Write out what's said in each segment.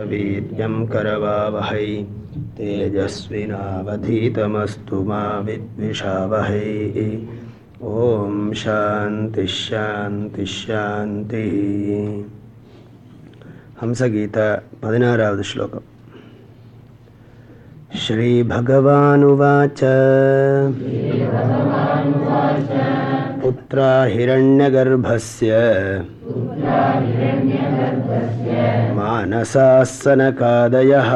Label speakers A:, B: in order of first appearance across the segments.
A: वीर्यं करवावहै। तेजस्विनावधीतमस्तु मा विद्विषावहै। ॐ शान्तिश्शान्तिश्शान्तिः हंसगीता पदिनारावद् श्रीभगवानुवाच। पुत्रा हिरण्यगर्भस्य मानसासनकादयः।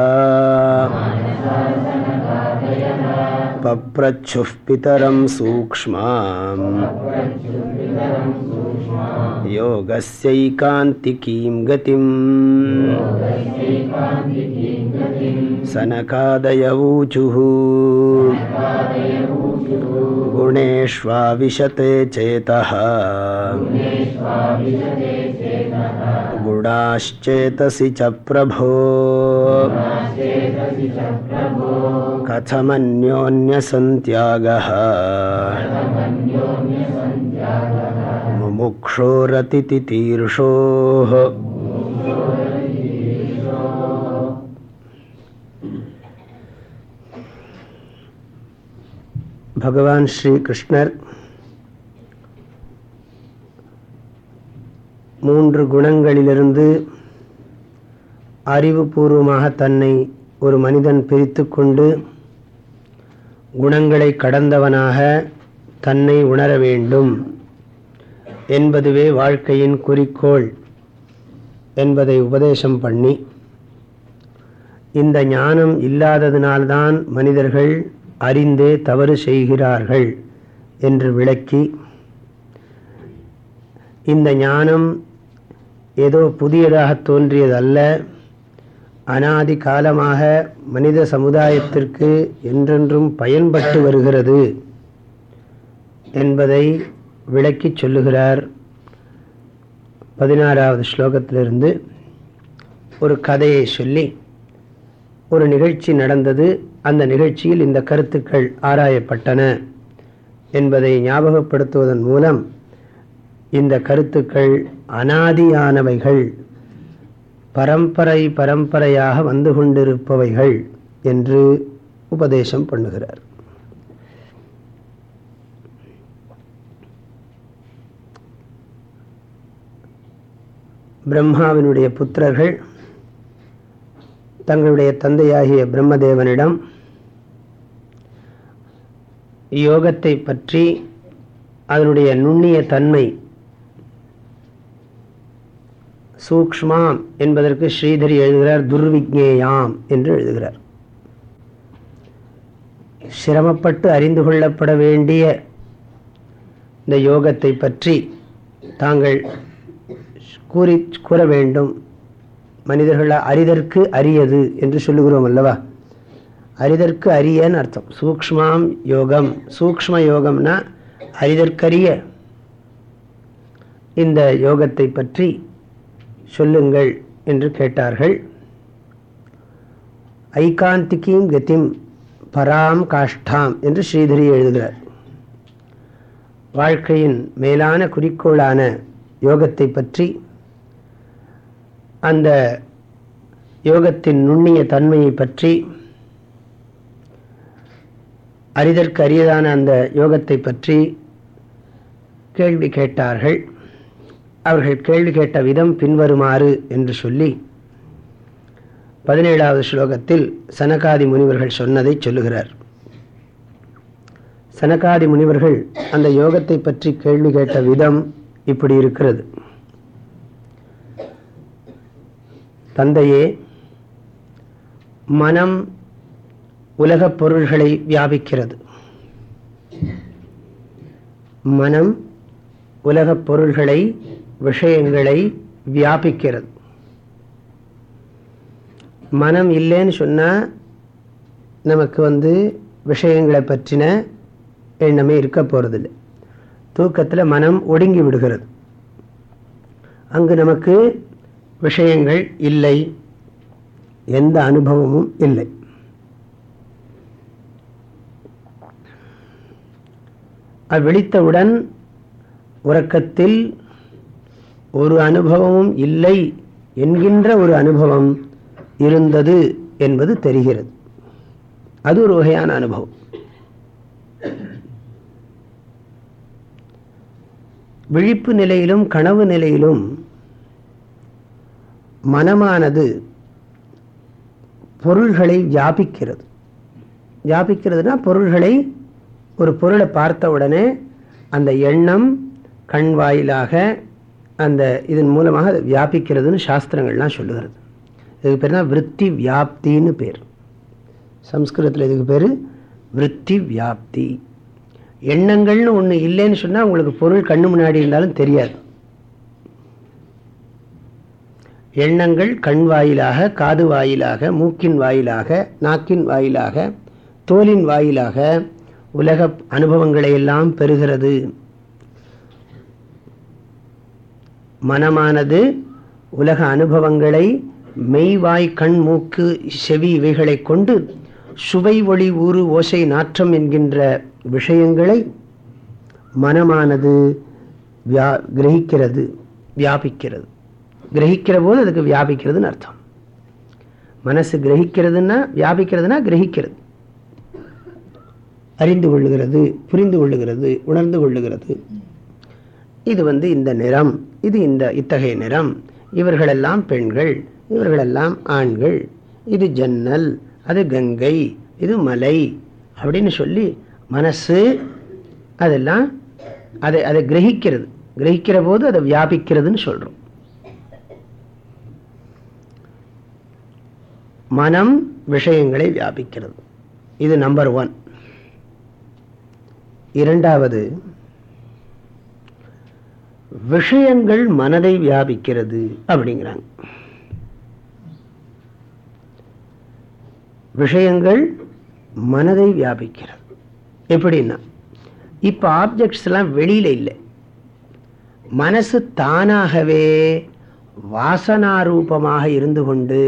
A: पप्रच्छुः पितरं सूक्ष्माम्। योगस्यैकान्तिकीं गतिम्। सनकादयवूचुः गुणेष्वाविशते चेतः। गुणाश्चेतसि च प्रभो। कथमन्योन्यसन्त्यागः। मुमुक्षोरतितितीर्षोः பகவான் ஸ்ரீ கிருஷ்ணர் மூன்று குணங்களிலிருந்து அறிவுபூர்வமாக தன்னை ஒரு மனிதன் பிரித்து கொண்டு குணங்களை கடந்தவனாக தன்னை உணர வேண்டும் என்பதுவே வாழ்க்கையின் குறிக்கோள் என்பதை உபதேசம் பண்ணி இந்த ஞானம் இல்லாததினால்தான் மனிதர்கள் அறிந்தே தவறு செய்கிறார்கள் என்று விளக்கி இந்த ஞானம் ஏதோ புதியதாக தோன்றியதல்ல. அனாதி காலமாக மனித சமுதாயத்திற்கு என்றென்றும் பயன்பட்டு வருகிறது என்பதை விளக்கி சொல்லுகிறார் பதினாறாவது ஸ்லோகத்திலிருந்து ஒரு கதையை சொல்லி ஒரு நிகழ்ச்சி நடந்தது. அந்த நிகழ்ச்சியில் இந்த கருத்துக்கள் ஆராயப்பட்டன. என்பதை ஞாபகப்படுத்துவதன் மூலம் இந்த கருத்துக்கள் அனாதியானவைகள். பரம்பரை பரம்பரையாக வந்து கொண்டிருப்பவைகள் என்று உபதேசம் பண்ணுகிறார். பிரம்மாவினுடைய புத்திரர்கள் தங்களுடைய தந்தையாகிய பிரம்மதேவனிடம் யோகத்தை பற்றி அதனுடைய நுண்ணிய தன்மை சூக்ஷ்மாம் என்பதற்கு ஸ்ரீதரி எழுதுகிறார் துர்விக்னேயாம் என்று எழுதுகிறார். சிரமப்பட்டு அறிந்து கொள்ளப்பட வேண்டிய இந்த யோகத்தை பற்றி தாங்கள் கூறி கூற வேண்டும். மனிதர்கள் அரிதற்கு அரியது என்று சொல்லுகிறோம் அல்லவா? அரிதற்கு அரியன்னு அர்த்தம். சூக்மாம் யோகம். சூக்ம யோகம்னா அரிதற்கரிய இந்த யோகத்தை பற்றி சொல்லுங்கள் என்று கேட்டார்கள். ஐகாந்திக்கீம் கதிம் பராம் காஷ்டாம் என்று ஸ்ரீதரி எழுதுகிறார். வாழ்க்கையின் மேலான குறிக்கோளான யோகத்தை பற்றி அந்த யோகத்தின் நுண்ணிய தன்மையை பற்றி அறிதற்கு அரியதான அந்த யோகத்தை பற்றி கேள்வி கேட்டார்கள். அவர்கள் கேள்வி கேட்ட விதம் பின்வருமாறு என்று சொல்லி பதினேழாவது ஸ்லோகத்தில் சனகாதி முனிவர்கள் சொன்னதை சொல்லுகிறார். சனகாதி முனிவர்கள் அந்த யோகத்தை பற்றி கேள்வி கேட்ட விதம் இப்படி இருக்கிறது. தந்தையே மனம் உலகப் பொருள்களை வியாபிக்கிறது. மனம் உலகப் பொருள்களை விஷயங்களை வியாபிக்கிறது. மனம் இல்லைன்னு சொன்னால் நமக்கு வந்து விஷயங்களை பற்றின எண்ணமே இருக்க போகிறதில்லை தூக்கத்தில் மனம் ஒடுங்கி விடுகிறது. அங்கு நமக்கு விஷயங்கள் இல்லை. எந்த அனுபவமும் இல்லை. விழித்தவுடன் உறக்கத்தில் ஒரு அனுபவமும் இல்லை என்கின்ற ஒரு அனுபவம் இருந்தது என்பது தெரிகிறது. அது ஒரு வகையான அனுபவம். விழிப்பு நிலையிலும் கனவு நிலையிலும் மனமானது பொருள்களை வியாபிக்கிறது. வியாபிக்கிறதுனா பொருள்களை ஒரு பொருளை பார்த்த உடனே அந்த எண்ணம் கண் வாயிலாக அந்த இதன் மூலமாக அதை வியாபிக்கிறதுன்னு சாஸ்திரங்கள்லாம் சொல்லுகிறது. இதுக்கு பேர் தான் விற்பி வியாப்தின்னு பேர். சம்ஸ்கிருதத்தில் இதுக்கு பேர் விற்பி வியாப்தி. எண்ணங்கள்னு ஒன்று இல்லைன்னு சொன்னால் உங்களுக்கு பொருள் கண்ணு முன்னாடி இருந்தாலும் தெரியாது. எண்ணங்கள் கண் வாயிலாக காது வாயிலாக மூக்கின் வாயிலாக நாக்கின் வாயிலாக தோலின் வாயிலாக உலக அனுபவங்களை எல்லாம் பெறுகிறது. மனமானது உலக அனுபவங்களை மெய்வாய் கண் மூக்கு செவி இவைகளை கொண்டு சுவை ஒளி ஊறு ஓசை நாற்றம் என்கின்ற விஷயங்களை மனமானது வியா கிரகிக்கிறது வியாபிக்கிறது. கிரகிக்கிற போது அதுக்கு வியாபிக்கிறதுன்னு அர்த்தம். மனசு கிரகிக்கிறதுன்னா வியாபிக்கிறதுனா கிரகிக்கிறது. அறிந்து கொள்ளுகிறது புரிந்து கொள்ளுகிறது உணர்ந்து கொள்ளுகிறது. இது வந்து இந்த நிறம் இது இந்த இத்தகைய நிறம். இவர்களெல்லாம் பெண்கள் இவர்களெல்லாம் ஆண்கள். இது ஜன்னல் அது கங்கை இது மலை அப்படின்னு சொல்லி மனசு அதெல்லாம் அதை அதை கிரகிக்கிறது. கிரகிக்கிற போது அதை வியாபிக்கிறதுன்னு சொல்றோம். மனம் விஷயங்களை வியாபிக்கிறது. இது நம்பர் ஒன் இரண்டாவது விஷயங்கள் மனதை வியாபிக்கிறது அப்படிங்கிறாங்க. விஷயங்கள் மனதை வியாபிக்கிறது. எப்படின்னா இப்போ ஆப்ஜெக்ட்ஸ் எல்லாம் வெளியில இல்லை. மனசு தானாகவே வாசனாரூபமாக இருந்து கொண்டு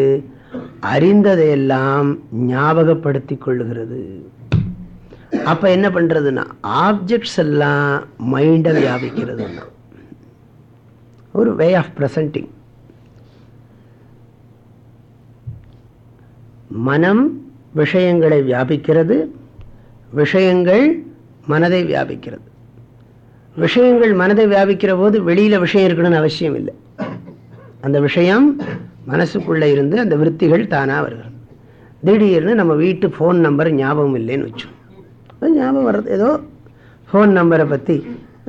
A: அறிந்ததையெல்லாம் ஞாபகப்படுத்தி கொள்ளுகிறது அப்ப என்ன பண்றதுன்னா ஆப்ஜெக்ட்ஸ் எல்லாம் மைண்டை வியாபிக்கிறது ஒரு வே ஆஃப் பிரசன்டிங் மனம் விஷயங்களை வியாபிக்கிறது விஷயங்கள் மனதை வியாபிக்கிறது. விஷயங்கள் மனதை வியாபிக்கிற போது வெளியில விஷயம் இருக்கணும்னு அவசியம் இல்லை. அந்த விஷயம் மனசுக்குள்ளே இருந்து அந்த விற்த்திகள் தானாக வருகிறது. திடீர்னு நம்ம வீட்டு ஃபோன் நம்பர் ஞாபகம் இல்லைன்னு வச்சோம் ஞாபகம் வர்றது ஏதோ ஃபோன் நம்பரை பற்றி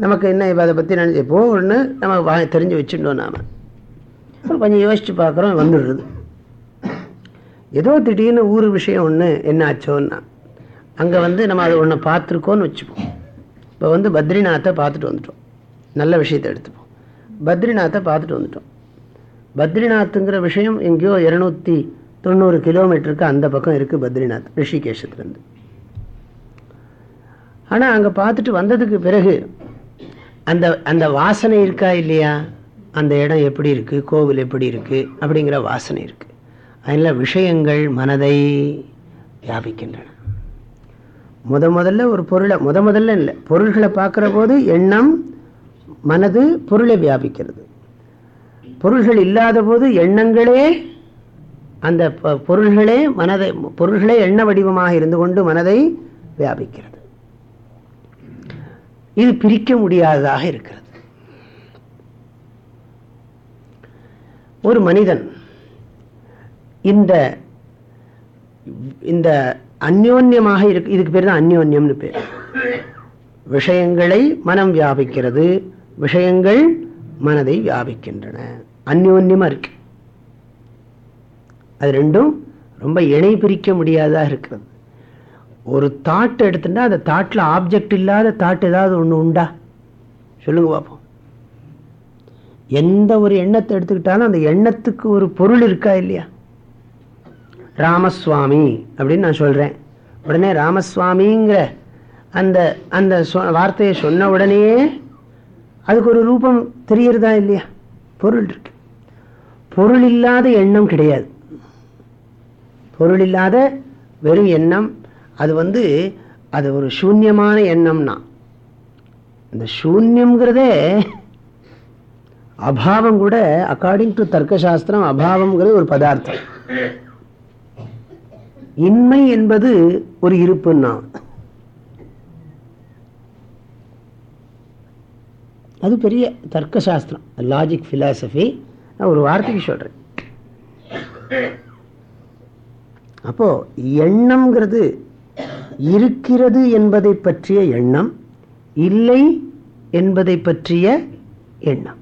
A: நமக்கு என்ன இப்போ அதை பற்றி நினச்சி எப்போ ஒன்று நம்ம வா தெரிஞ்சு வச்சுட்டோம் நாம். கொஞ்சம் யோசித்து பார்க்குறோம் வந்துடுறது. ஏதோ திடீர்னு ஊர் விஷயம் ஒன்று என்ன ஆச்சோன்னா அங்கே வந்து நம்ம அதை ஒன்று பார்த்துருக்கோன்னு வச்சுப்போம். இப்போ வந்து பத்ரிநாத்தை பார்த்துட்டு வந்துட்டோம். நல்ல விஷயத்தை எடுத்துப்போம். பத்ரிநாத்தை பார்த்துட்டு வந்துட்டோம். பத்ரிநாத்துங்கிற விஷயம் எங்கேயோ இரநூத்தி தொண்ணூறு கிலோமீட்டருக்கு அந்த பக்கம் இருக்குது பத்ரிநாத் ரிஷிகேஷத்துலேருந்து. ஆனால் அங்கே பார்த்துட்டு வந்ததுக்கு பிறகு அந்த அந்த வாசனை இருக்கா இல்லையா? அந்த இடம் எப்படி இருக்குது கோவில் எப்படி இருக்குது அப்படிங்கிற வாசனை இருக்குது அதில் விஷயங்கள் மனதை வியாபிக்கின்றன. முத முதல்ல ஒரு பொருளை முத முதல்ல இல்லை பொருள்களை பார்க்குற போது எண்ணம் மனது பொருளை வியாபிக்கிறது. பொருள்கள் இல்லாத போது எண்ணங்களே அந்த பொருள்களே மனதை பொருள்களே எண்ண வடிவமாக இருந்து கொண்டு மனதை வியாபிக்கிறது. இது பிரிக்க முடியாததாக இருக்கிறது. ஒரு மனிதன் இந்த இந்த அந்யோன்யமாக இருக்கு இதுக்கு பேர் தான் அந்யோன்யம்னு பேர். விஷயங்களை மனம் வியாபிக்கிறது விஷயங்கள் மனதை வியாபிக்கின்றன. அந்யோன்யமாக இருக்கு. அது ரெண்டும் ரொம்ப இணை பிரிக்க முடியாததாக இருக்கிறது. ஒரு தாட் எடுத்துட்டா அந்த தாட்டில் ஆப்ஜெக்ட் இல்லாத தாட் ஏதாவது ஒன்று உண்டா? சொல்லுங்க பார்ப்போம் எந்த ஒரு எண்ணத்தை எடுத்துக்கிட்டாலும் அந்த எண்ணத்துக்கு ஒரு பொருள் இருக்கா இல்லையா? ராமசுவாமி அப்படின்னு நான் சொல்றேன். உடனே ராமசுவாமிங்கிற அந்த அந்த வார்த்தையை சொன்ன உடனேயே அதுக்கு ஒரு ரூபம் தெரியறதா இல்லையா? பொருள் இருக்கு. பொருள் இல்லாத எண்ணம் கிடையாது. பொருள் இல்லாத வெறும் எண்ணம் அது வந்து அது ஒரு சூன்யமான எண்ணம்னா. இந்த சூன்யம்ங்கிறதே அபாவம் கூட அக்கார்டிங் டு தர்க்கசாஸ்திரம் அபாவம்ங்கிறது ஒரு பதார்த்தம். இன்மை என்பது ஒரு இருப்புன்னா. அது பெரிய தர்க்க சாஸ்திரம் லாஜிக் பிலாசபி நான் ஒரு வார்த்தைக்கு சொல்றேன். அப்போ எண்ணம்ங்கிறது இருக்கிறது என்பதை பற்றிய எண்ணம் இல்லை என்பதை பற்றிய எண்ணம்.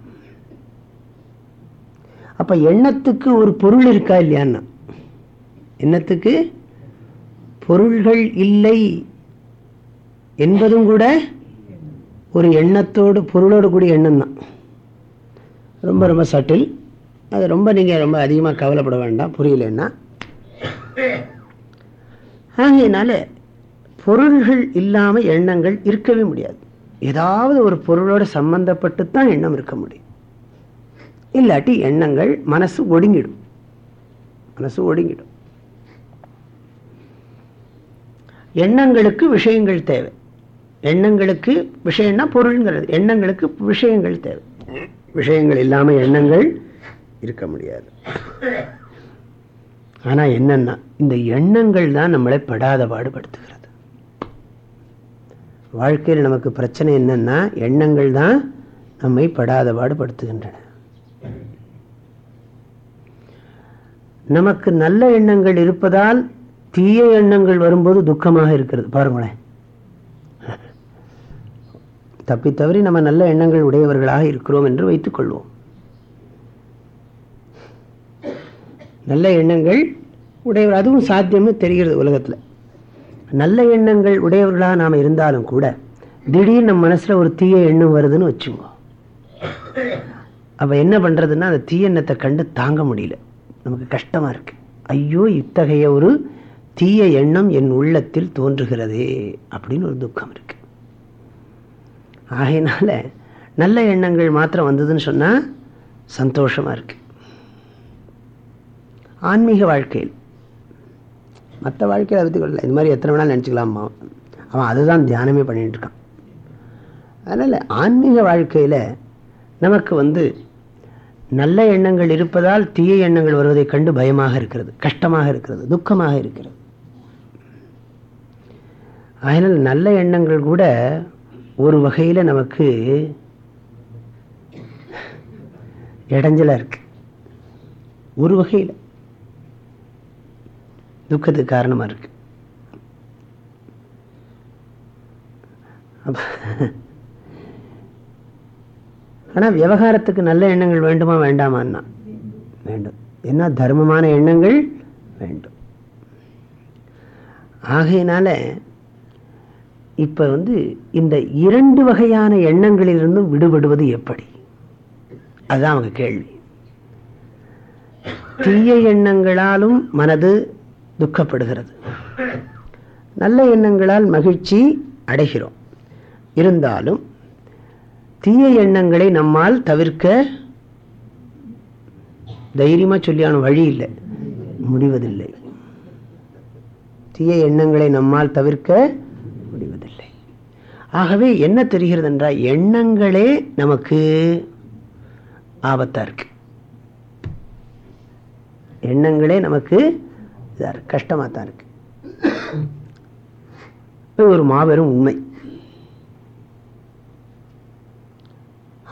A: அப்ப எண்ணத்துக்கு ஒரு பொருள் இருக்கா இல்லையான்னா? எண்ணத்துக்கு பொருள்கள் இல்லை என்பதும் கூட ஒரு எண்ணத்தோடு பொருளோடு கூடிய எண்ணம் தான் ரொம்ப ரொம்ப சட்டில். அது ரொம்ப நீங்கள் ரொம்ப அதிகமாக கவலைப்பட வேண்டாம். புரியலன்னா ஆகையினால பொருள்கள் இல்லாமல் எண்ணங்கள் இருக்கவே முடியாது. ஏதாவது ஒரு பொருளோட சம்பந்தப்பட்டு தான் எண்ணம் இருக்க முடியும். இல்லாட்டி எண்ணங்கள் மனசு ஒடுங்கிடும். மனசு ஒடுங்கிடும். எண்ணங்களுக்கு விஷயங்கள் தேவை. எண்ணங்களுக்கு விஷயம்னா பொருள்ங்கிறது. எண்ணங்களுக்கு விஷயங்கள் தேவை. விஷயங்கள் இல்லாமல் எண்ணங்கள் இருக்க முடியாது. ஆனா என்னன்னா இந்த எண்ணங்கள் தான் நம்மளை படாத பாடுபடுத்துகிறது. வாழ்க்கையில் நமக்கு பிரச்சனை என்னன்னா எண்ணங்கள் தான் நம்மை படாத பாடுபடுத்துகின்றன. நமக்கு நல்ல எண்ணங்கள் இருப்பதால் தீய எண்ணங்கள் வரும்போது துக்கமாக இருக்கிறது. பாருங்களேன். தப்பி தவறி நம்ம நல்ல எண்ணங்கள் உடையவர்களாக இருக்கிறோம் என்று வைத்துக் நல்ல எண்ணங்கள் உடையவர் அதுவும் சாத்தியம்னு தெரிகிறது உலகத்தில். நல்ல எண்ணங்கள் உடையவர்களாக நாம் இருந்தாலும் கூட திடீர்னு நம்ம மனசில் ஒரு தீய எண்ணம் வருதுன்னு வச்சுக்கோ. அப்போ என்ன பண்ணுறதுன்னா அந்த தீய எண்ணத்தை கண்டு தாங்க முடியல. நமக்கு கஷ்டமாக இருக்குது ஐயோ இத்தகைய ஒரு தீய எண்ணம் என் உள்ளத்தில் தோன்றுகிறதே அப்படின்னு ஒரு துக்கம் இருக்குது ஆகையினால நல்ல எண்ணங்கள் மாத்திரம் வந்ததுன்னு சொன்னால் சந்தோஷமாக இருக்குது ஆன்மீக வாழ்க்கையில். மற்ற வாழ்க்கையில் அதை இது மாதிரி எத்தனை வேணாலும் நினச்சிக்கலாமா அவன் அதுதான் தியானமே பண்ணிகிட்டு இருக்கான். அதனால் ஆன்மீக வாழ்க்கையில் நமக்கு வந்து நல்ல எண்ணங்கள் இருப்பதால் தீய எண்ணங்கள் வருவதை கண்டு பயமாக இருக்கிறது கஷ்டமாக இருக்கிறது துக்கமாக இருக்கிறது. அதனால் நல்ல எண்ணங்கள் கூட ஒரு வகையில் நமக்கு இடைஞ்சலாக இருக்கு. ஒரு வகையில். துக்கத்துக்கு காரணமாக இருக்கு. ஆனால் விவகாரத்துக்கு நல்ல எண்ணங்கள் வேண்டுமா வேண்டாமான்னா? வேண்டும். ஏன்னா தர்மமான எண்ணங்கள்? வேண்டும். ஆகையினால இப்ப வந்து இந்த இரண்டு வகையான எண்ணங்களிலிருந்தும் விடுபடுவது எப்படி? அதுதான் அவங்க கேள்வி. தீய எண்ணங்களாலும் மனது துக்கப்படுகிறது. நல்ல எண்ணங்களால் மகிழ்ச்சி அடைகிறோம். இருந்தாலும் தீய எண்ணங்களை நம்மால் தவிர்க்க தைரியமா சொல்லியான வழி இல்லை. முடிவதில்லை. தீய எண்ணங்களை நம்மால் தவிர்க்க முடிவதில்லை. ஆகவே என்ன தெரிகிறது என்றால் எண்ணங்களே நமக்கு ஆபத்தா இருக்கு. எண்ணங்களே நமக்கு தான் இருக்குது கஷ்டமாக தான் இருக்குது ஒரு மாபெரும் உண்மை.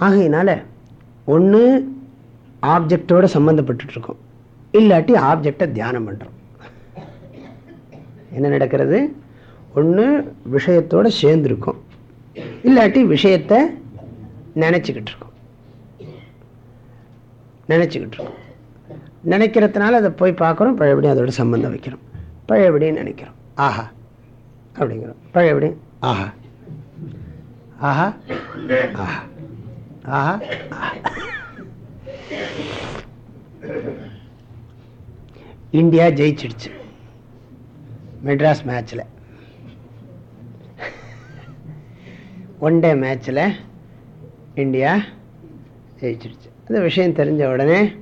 A: ஆகையினால ஒன்று ஆப்ஜெக்டோட சம்மந்தப்பட்டுருக்கோம் இல்லாட்டி ஆப்ஜெக்டை தியானம் பண்ணுறோம் என்ன நடக்கிறது? ஒன்று விஷயத்தோடு சேர்ந்துருக்கோம். இல்லாட்டி விஷயத்தை நினச்சிக்கிட்டு இருக்கோம் நினச்சிக்கிட்டு இருக்கோம் நினைக்கிறதுனால அதை போய் பார்க்குறோம் பழையபடியும் அதோட சம்பந்தம் வைக்கிறோம். பழையபடியும் நினைக்கிறோம். ஆஹா. அப்படிங்கிறோம். பழையபடி ஆஹா. ஆஹா. ஆஹா. ஆஹா. இந்தியா ஜெயிச்சிடுச்சு. மெட்ராஸ் மேட்ச்சில் ஒன் டே மேட்ச்சில் இந்தியா ஜெயிச்சிடுச்சு. அந்த விஷயம் தெரிஞ்ச உடனே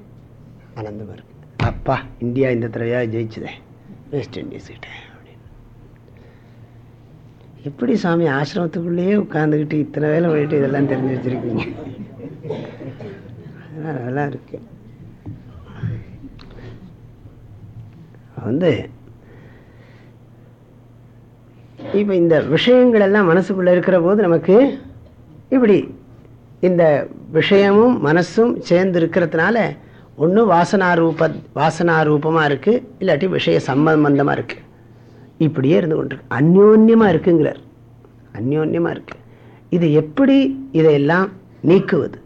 A: ஆனந்தமாக இருக்கு அப்பா இந்தியா இந்த தடவையாக ஜெயிச்சுதே? வெஸ்ட் இண்டீஸ் கிட்ட. அப்படின்னு எப்படி சாமி ஆசிரமத்துக்குள்ளேயே உட்காந்துக்கிட்டு இத்தனை வேலை போயிட்டு இதெல்லாம் தெரிஞ்சு வச்சுருக்கீங்க? அதெல்லாம் நல்லா இருக்கு. வந்து இப்போ இந்த விஷயங்கள் எல்லாம் மனசுக்குள்ளே இருக்கிற போது நமக்கு இப்படி இந்த விஷயமும் மனசும் சேர்ந்து இருக்கிறதுனால ஒன்று வாசனாரூப வாசனாரூபமாக இருக்குது இல்லாட்டி விஷய சம்பந்தமாக இருக்குது இப்படியே இருந்து கொண்டு அந்யோன்யமாக இருக்குங்கிறார். அந்யோன்யமாக இருக்கு. இது எப்படி இதையெல்லாம் நீக்குவது?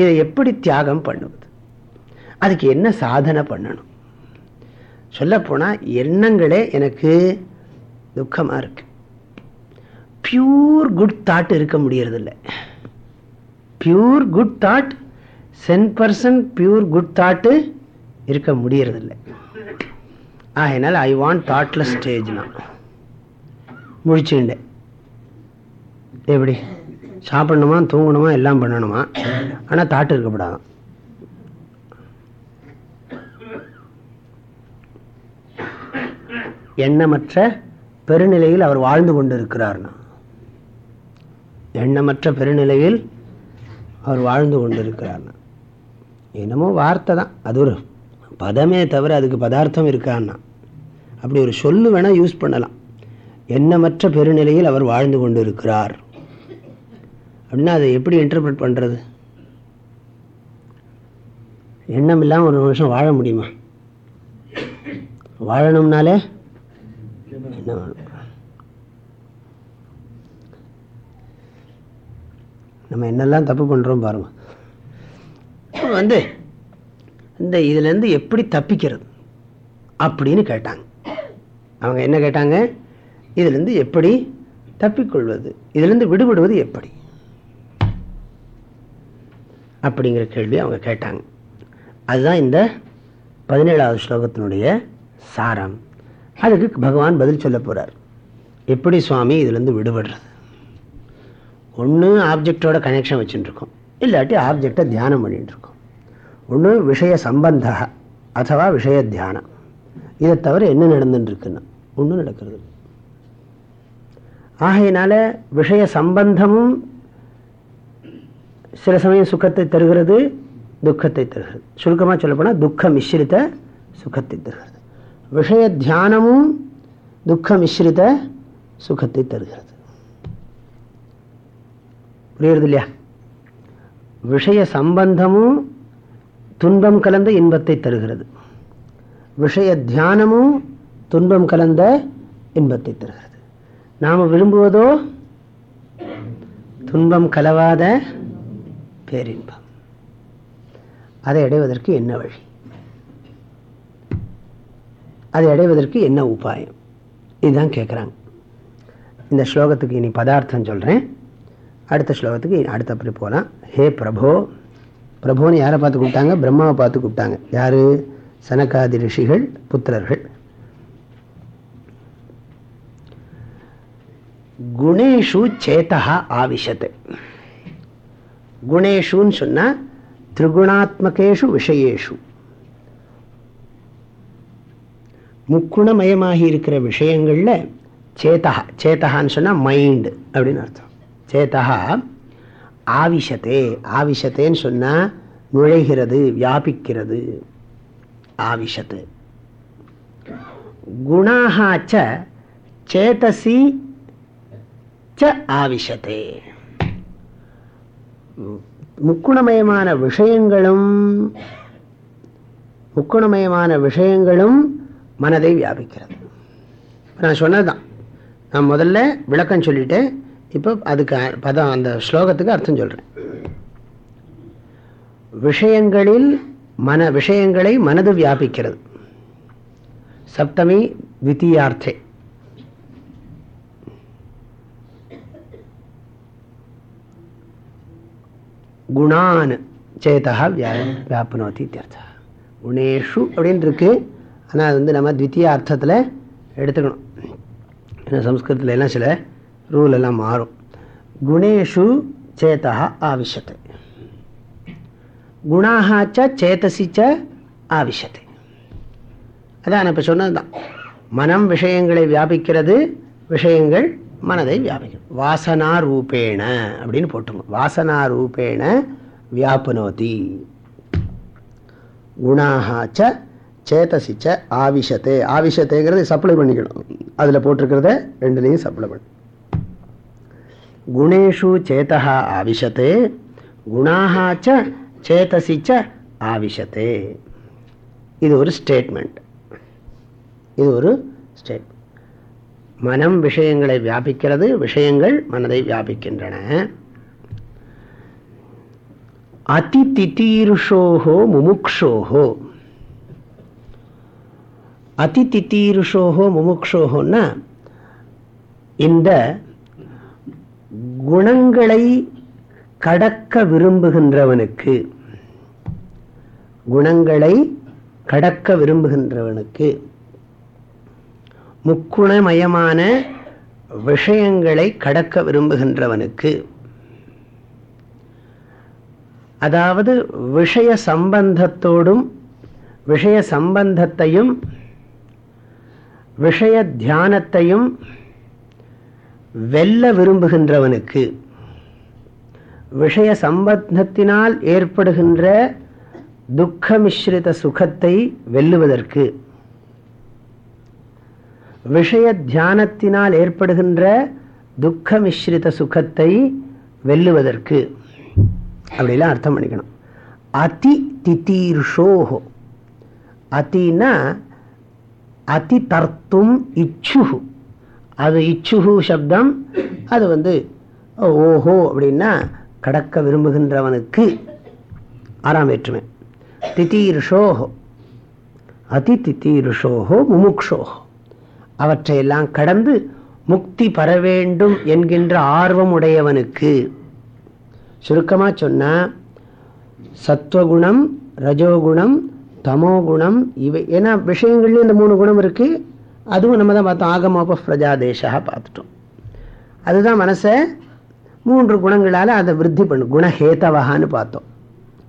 A: இதை எப்படி தியாகம் பண்ணுவது? அதுக்கு என்ன சாதனை பண்ணணும்? சொல்லப்போனால் எண்ணங்களே எனக்கு துக்கமாக இருக்குது பியூர் குட் தாட் இருக்க முடியறதில்ல. பியூர் குட் தாட் சென் பர்சன் பியூர் குட் தாட்டு இருக்க முடியறதில்ல. ஆகினால் ஐ வாண்ட் தாட்லெஸ் ஸ்டேஜ் நான் முழிச்சுண்டேன் எப்படி? சாப்பிடணுமா தூங்கணுமா எல்லாம் பண்ணணுமா? ஆனால் தாட்டு இருக்கக்கூடாதான் எண்ணமற்ற பெருநிலையில் அவர் வாழ்ந்து கொண்டிருக்கிறார்னா. எண்ணமற்ற பெருநிலையில் அவர் வாழ்ந்து கொண்டிருக்கிறார்னா. என்னமோ வார்த்தை தான். அது ஒரு பதமே தவிர அதுக்கு பதார்த்தம் இருக்கான்னா. அப்படி ஒரு சொல்லு வேணால் யூஸ் பண்ணலாம். எண்ணமற்ற பெருநிலையில் அவர் வாழ்ந்து கொண்டு இருக்கிறார் அப்படின்னா அதை எப்படி இன்டர்பிரட் பண்ணுறது எண்ணம் இல்லாமல் ஒரு நிமிஷம் வாழ முடியுமா? வாழணும்னாலே என்ன வேணும்? நம்ம என்னெல்லாம் தப்பு பண்ணுறோம் பாருங்கள் வந்து இந்த இதுலேருந்து எப்படி தப்பிக்கிறது அப்படின்னு கேட்டாங்க. அவங்க என்ன கேட்டாங்க? இதுலேருந்து எப்படி தப்பிக்கொள்வது? இதுலேருந்து விடுபடுவது எப்படி? அப்படிங்கிற கேள்வி அவங்க கேட்டாங்க. அதுதான் இந்த பதினேழாவது ஸ்லோகத்தினுடைய சாரம். அதுக்கு பகவான் பதில் சொல்ல போகிறார் எப்படி சுவாமி இதுலேருந்து விடுபடுறது? ஒன்று ஆப்ஜெக்டோட கனெக்ஷன் வச்சுட்டுருக்கோம் இல்லாட்டி ஆப்ஜெக்டை தியானம் பண்ணிட்டுருக்கோம் ஒன்று விஷய சம்பந்த அதுவா விஷய தியானம் இதை தவிர என்ன நடந்துட்டுருக்குன்னா ஒன்றும் நடக்கிறது ஆகையினால விஷய சம்பந்தமும் சில சமயம் சுகத்தை தருகிறது துக்கத்தை தருகிறது. சுருக்கமாக சொல்லப்போனால் துக்க மிஸ்ரித சுகத்தை தருகிறது. விஷய தியானமும் துக்க மிஸ்ரித சுகத்தை தருகிறது. புரியுறது இல்லையா விஷய சம்பந்தமும் துன்பம் கலந்த இன்பத்தை தருகிறது. விஷய தியானமும் துன்பம் கலந்த இன்பத்தை தருகிறது. நாம் விரும்புவதோ துன்பம் கலவாத பேரின்பம். அதை அடைவதற்கு என்ன வழி? அதை அடைவதற்கு என்ன உபாயம்? இதுதான் கேட்குறாங்க இந்த ஸ்லோகத்துக்கு இனி பதார்த்தம் சொல்கிறேன் அடுத்த ஸ்லோகத்துக்கு அடுத்த போகலாம் ஹே பிரபோ. பிரபுன்னு யாரை பார்த்து கூப்பிட்டாங்க? பிரம்மாவை பார்த்து கூப்பிட்டாங்க. யார்? சனகாதி ரிஷிகள் புத்திரர்கள். குணேஷு சேத்தா ஆவிஷத்து குணேஷுன்னு சொன்னால் திரிகுணாத்மகேஷு விஷயேஷு. முக்குணமயமாகி இருக்கிற விஷயங்களில் சேத்தகா சேத்தகான்னு சொன்னால் மைண்டு அப்படின்னு அர்த்தம். சேத்தகா ஆவிஷத்தே ஆவிஷத்தேன்னு சொன்னால் நுழைகிறது வியாபிக்கிறது. ஆவிஷத்து. குணாச்ச சேதசி ச ஆவிஷத்தே. முக்குணமயமான விஷயங்களும் முக்குணமயமான விஷயங்களும் மனதை வியாபிக்கிறது. நான் சொன்னதுதான். நான் முதல்ல விளக்கம் சொல்லிட்டேன். இப்போ அதுக்கு பதம் அந்த ஸ்லோகத்துக்கு அர்த்தம் சொல்கிறேன் விஷயங்களில் மன விஷயங்களை மனது வியாபிக்கிறது. சப்தமி வித்தியார்த்தே. குணான் சேதா வியா வியாபனோத்தி இத்தியர்த்தா. குணேஷு அப்படின்னு இருக்கு ஆனால் அது வந்து நம்ம தித்திய அர்த்தத்தில் எடுத்துக்கணும். ஏன்னா சம்ஸ்கிருதத்தில் எல்லாம் சில ரூல் எல்லாம் மாறும். குணேஷு சேதா ஆவிஷத்தை குணாச்ச சேதசி ச ஆவிஷத்தை அதான் இப்போ சொன்னது தான் மனம் விஷயங்களை வியாபிக்கிறது விஷயங்கள் மனதை வியாபிக்கும். வாசனா ரூபேண அப்படின்னு போட்டுங்க. வாசனா ரூபேண வியாபனோதி. குணாச்ச சேதசிச்ச ஆவிஷத்தை ஆவிஷத்தைங்கிறது சப்ளை பண்ணிக்கணும். அதில் போட்டிருக்கிறத ரெண்டுலேயும் சப்ளை பண்ணு குணேஷு சேத்தா ஆவிஷத்தே குணாக ச சேதசி ச ஆவிஷத்தே. இது ஒரு ஸ்டேட்மெண்ட் இது ஒரு ஸ்டேட் மனம் விஷயங்களை வியாபிக்கிறது விஷயங்கள் மனதை வியாபிக்கின்றன. அதி தித்தீருஷோகோ முமுக்ஷோகோ அதி தித்தீருஷோகோ முமுக்ஷோகோன்னா இந்த குணங்களை கடக்க விரும்புகின்றவனுக்கு குணங்களை கடக்க விரும்புகின்றவனுக்கு முக்குணமயமான விஷயங்களை கடக்க விரும்புகின்றவனுக்கு அதாவது விஷய சம்பந்தத்தோடும் விஷய சம்பந்தத்தையும் விஷய தியானத்தையும் வெல்ல விரும்புகின்றவனுக்கு விஷய சம்பந்தத்தினால் ஏற்படுகின்ற துக்கமிஸ்ரித சுகத்தை வெல்லுவதற்கு விஷய தியானத்தினால் ஏற்படுகின்ற துக்கமிஸ்ரித சுகத்தை வெல்லுவதற்கு. அப்படிலாம் அர்த்தம் பண்ணிக்கணும். அதி தித்தீர்ஷோஹோ அதினா அதி தர்த்தும் இச்சுஹு. அது இச்சுஹு சப்தம். அது வந்து ஓஹோ அப்படின்னா கடக்க விரும்புகின்றவனுக்கு ஆறாம் வேற்றுமை. தித்தீர்ஷோஹோ. அதி தித்தீர்ஷோஹோ முமுக்ஷோஹோ. அவற்றையெல்லாம் கடந்து முக்தி பெற வேண்டும் என்கின்ற ஆர்வம் உடையவனுக்கு. சுருக்கமாக சொன்னால் சத்வகுணம் ரஜோகுணம் தமோகுணம் இவை ஏன்னா விஷயங்கள்லேயும் இந்த மூணு குணம் இருக்குது அதுவும் நம்ம தான் பார்த்தோம். ஆகமோப பிரஜாதேஷாக பார்த்துட்டோம். அதுதான் மனசை மூன்று குணங்களால் அதை விருத்தி பண்ணும் குணஹேத்தவகான்னு பார்த்தோம்.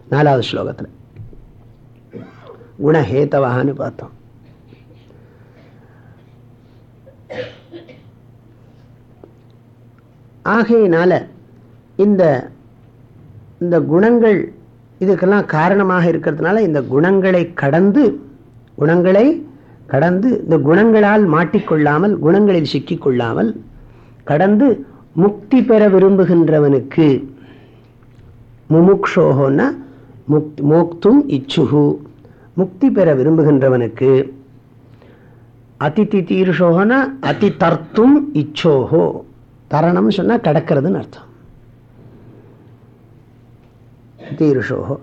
A: நாலாவது ஸ்லோகத்தில். குணஹேத்தவகான்னு பார்த்தோம். ஆகையினால இந்த இந்த குணங்கள் இதுக்கெல்லாம் காரணமாக இருக்கிறதுனால இந்த குணங்களை கடந்து குணங்களை கடந்து இந்த குணங்களால் மாட்டிக்கொள்ளாமல் குணங்களில் சிக்கிக்கொள்ளாமல் கடந்து முக்தி பெற விரும்புகின்றவனுக்கு முமுக்ஷோகோன்னா முக் மோக்தும் இச்சுகு முக்தி பெற விரும்புகின்றவனுக்கு அதிதி தீர்ஷோகனா அதி தர்த்தும் இச்சோஹோ. தரணம்னு சொன்னால் கடக்கிறதுன்னு அர்த்தம். தீர்ஷோகோ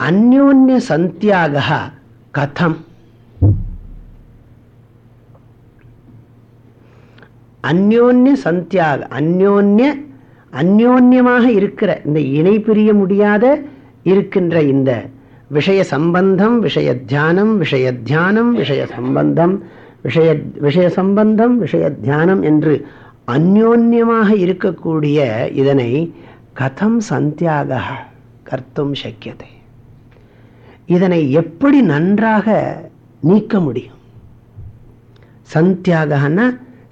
A: அந்யோன்ய சந்தியாக கதம். அந்யோன்ய சந்தியாக அந்யோன்ய அந்யோன்யமாக இருக்கிற இந்த இணை பிரிய முடியாத இருக்கின்ற இந்த விஷய சம்பந்தம் விஷய தியானம் விஷய தியானம் விஷய சம்பந்தம் விஷய விஷய சம்பந்தம் விஷய தியானம் என்று அந்யோன்யமாக இருக்கக்கூடிய இதனை கதம் சந்தியாக கர்த்தும் சக்கியதை. இதனை எப்படி நன்றாக நீக்க முடியும்? சந்தியாகனா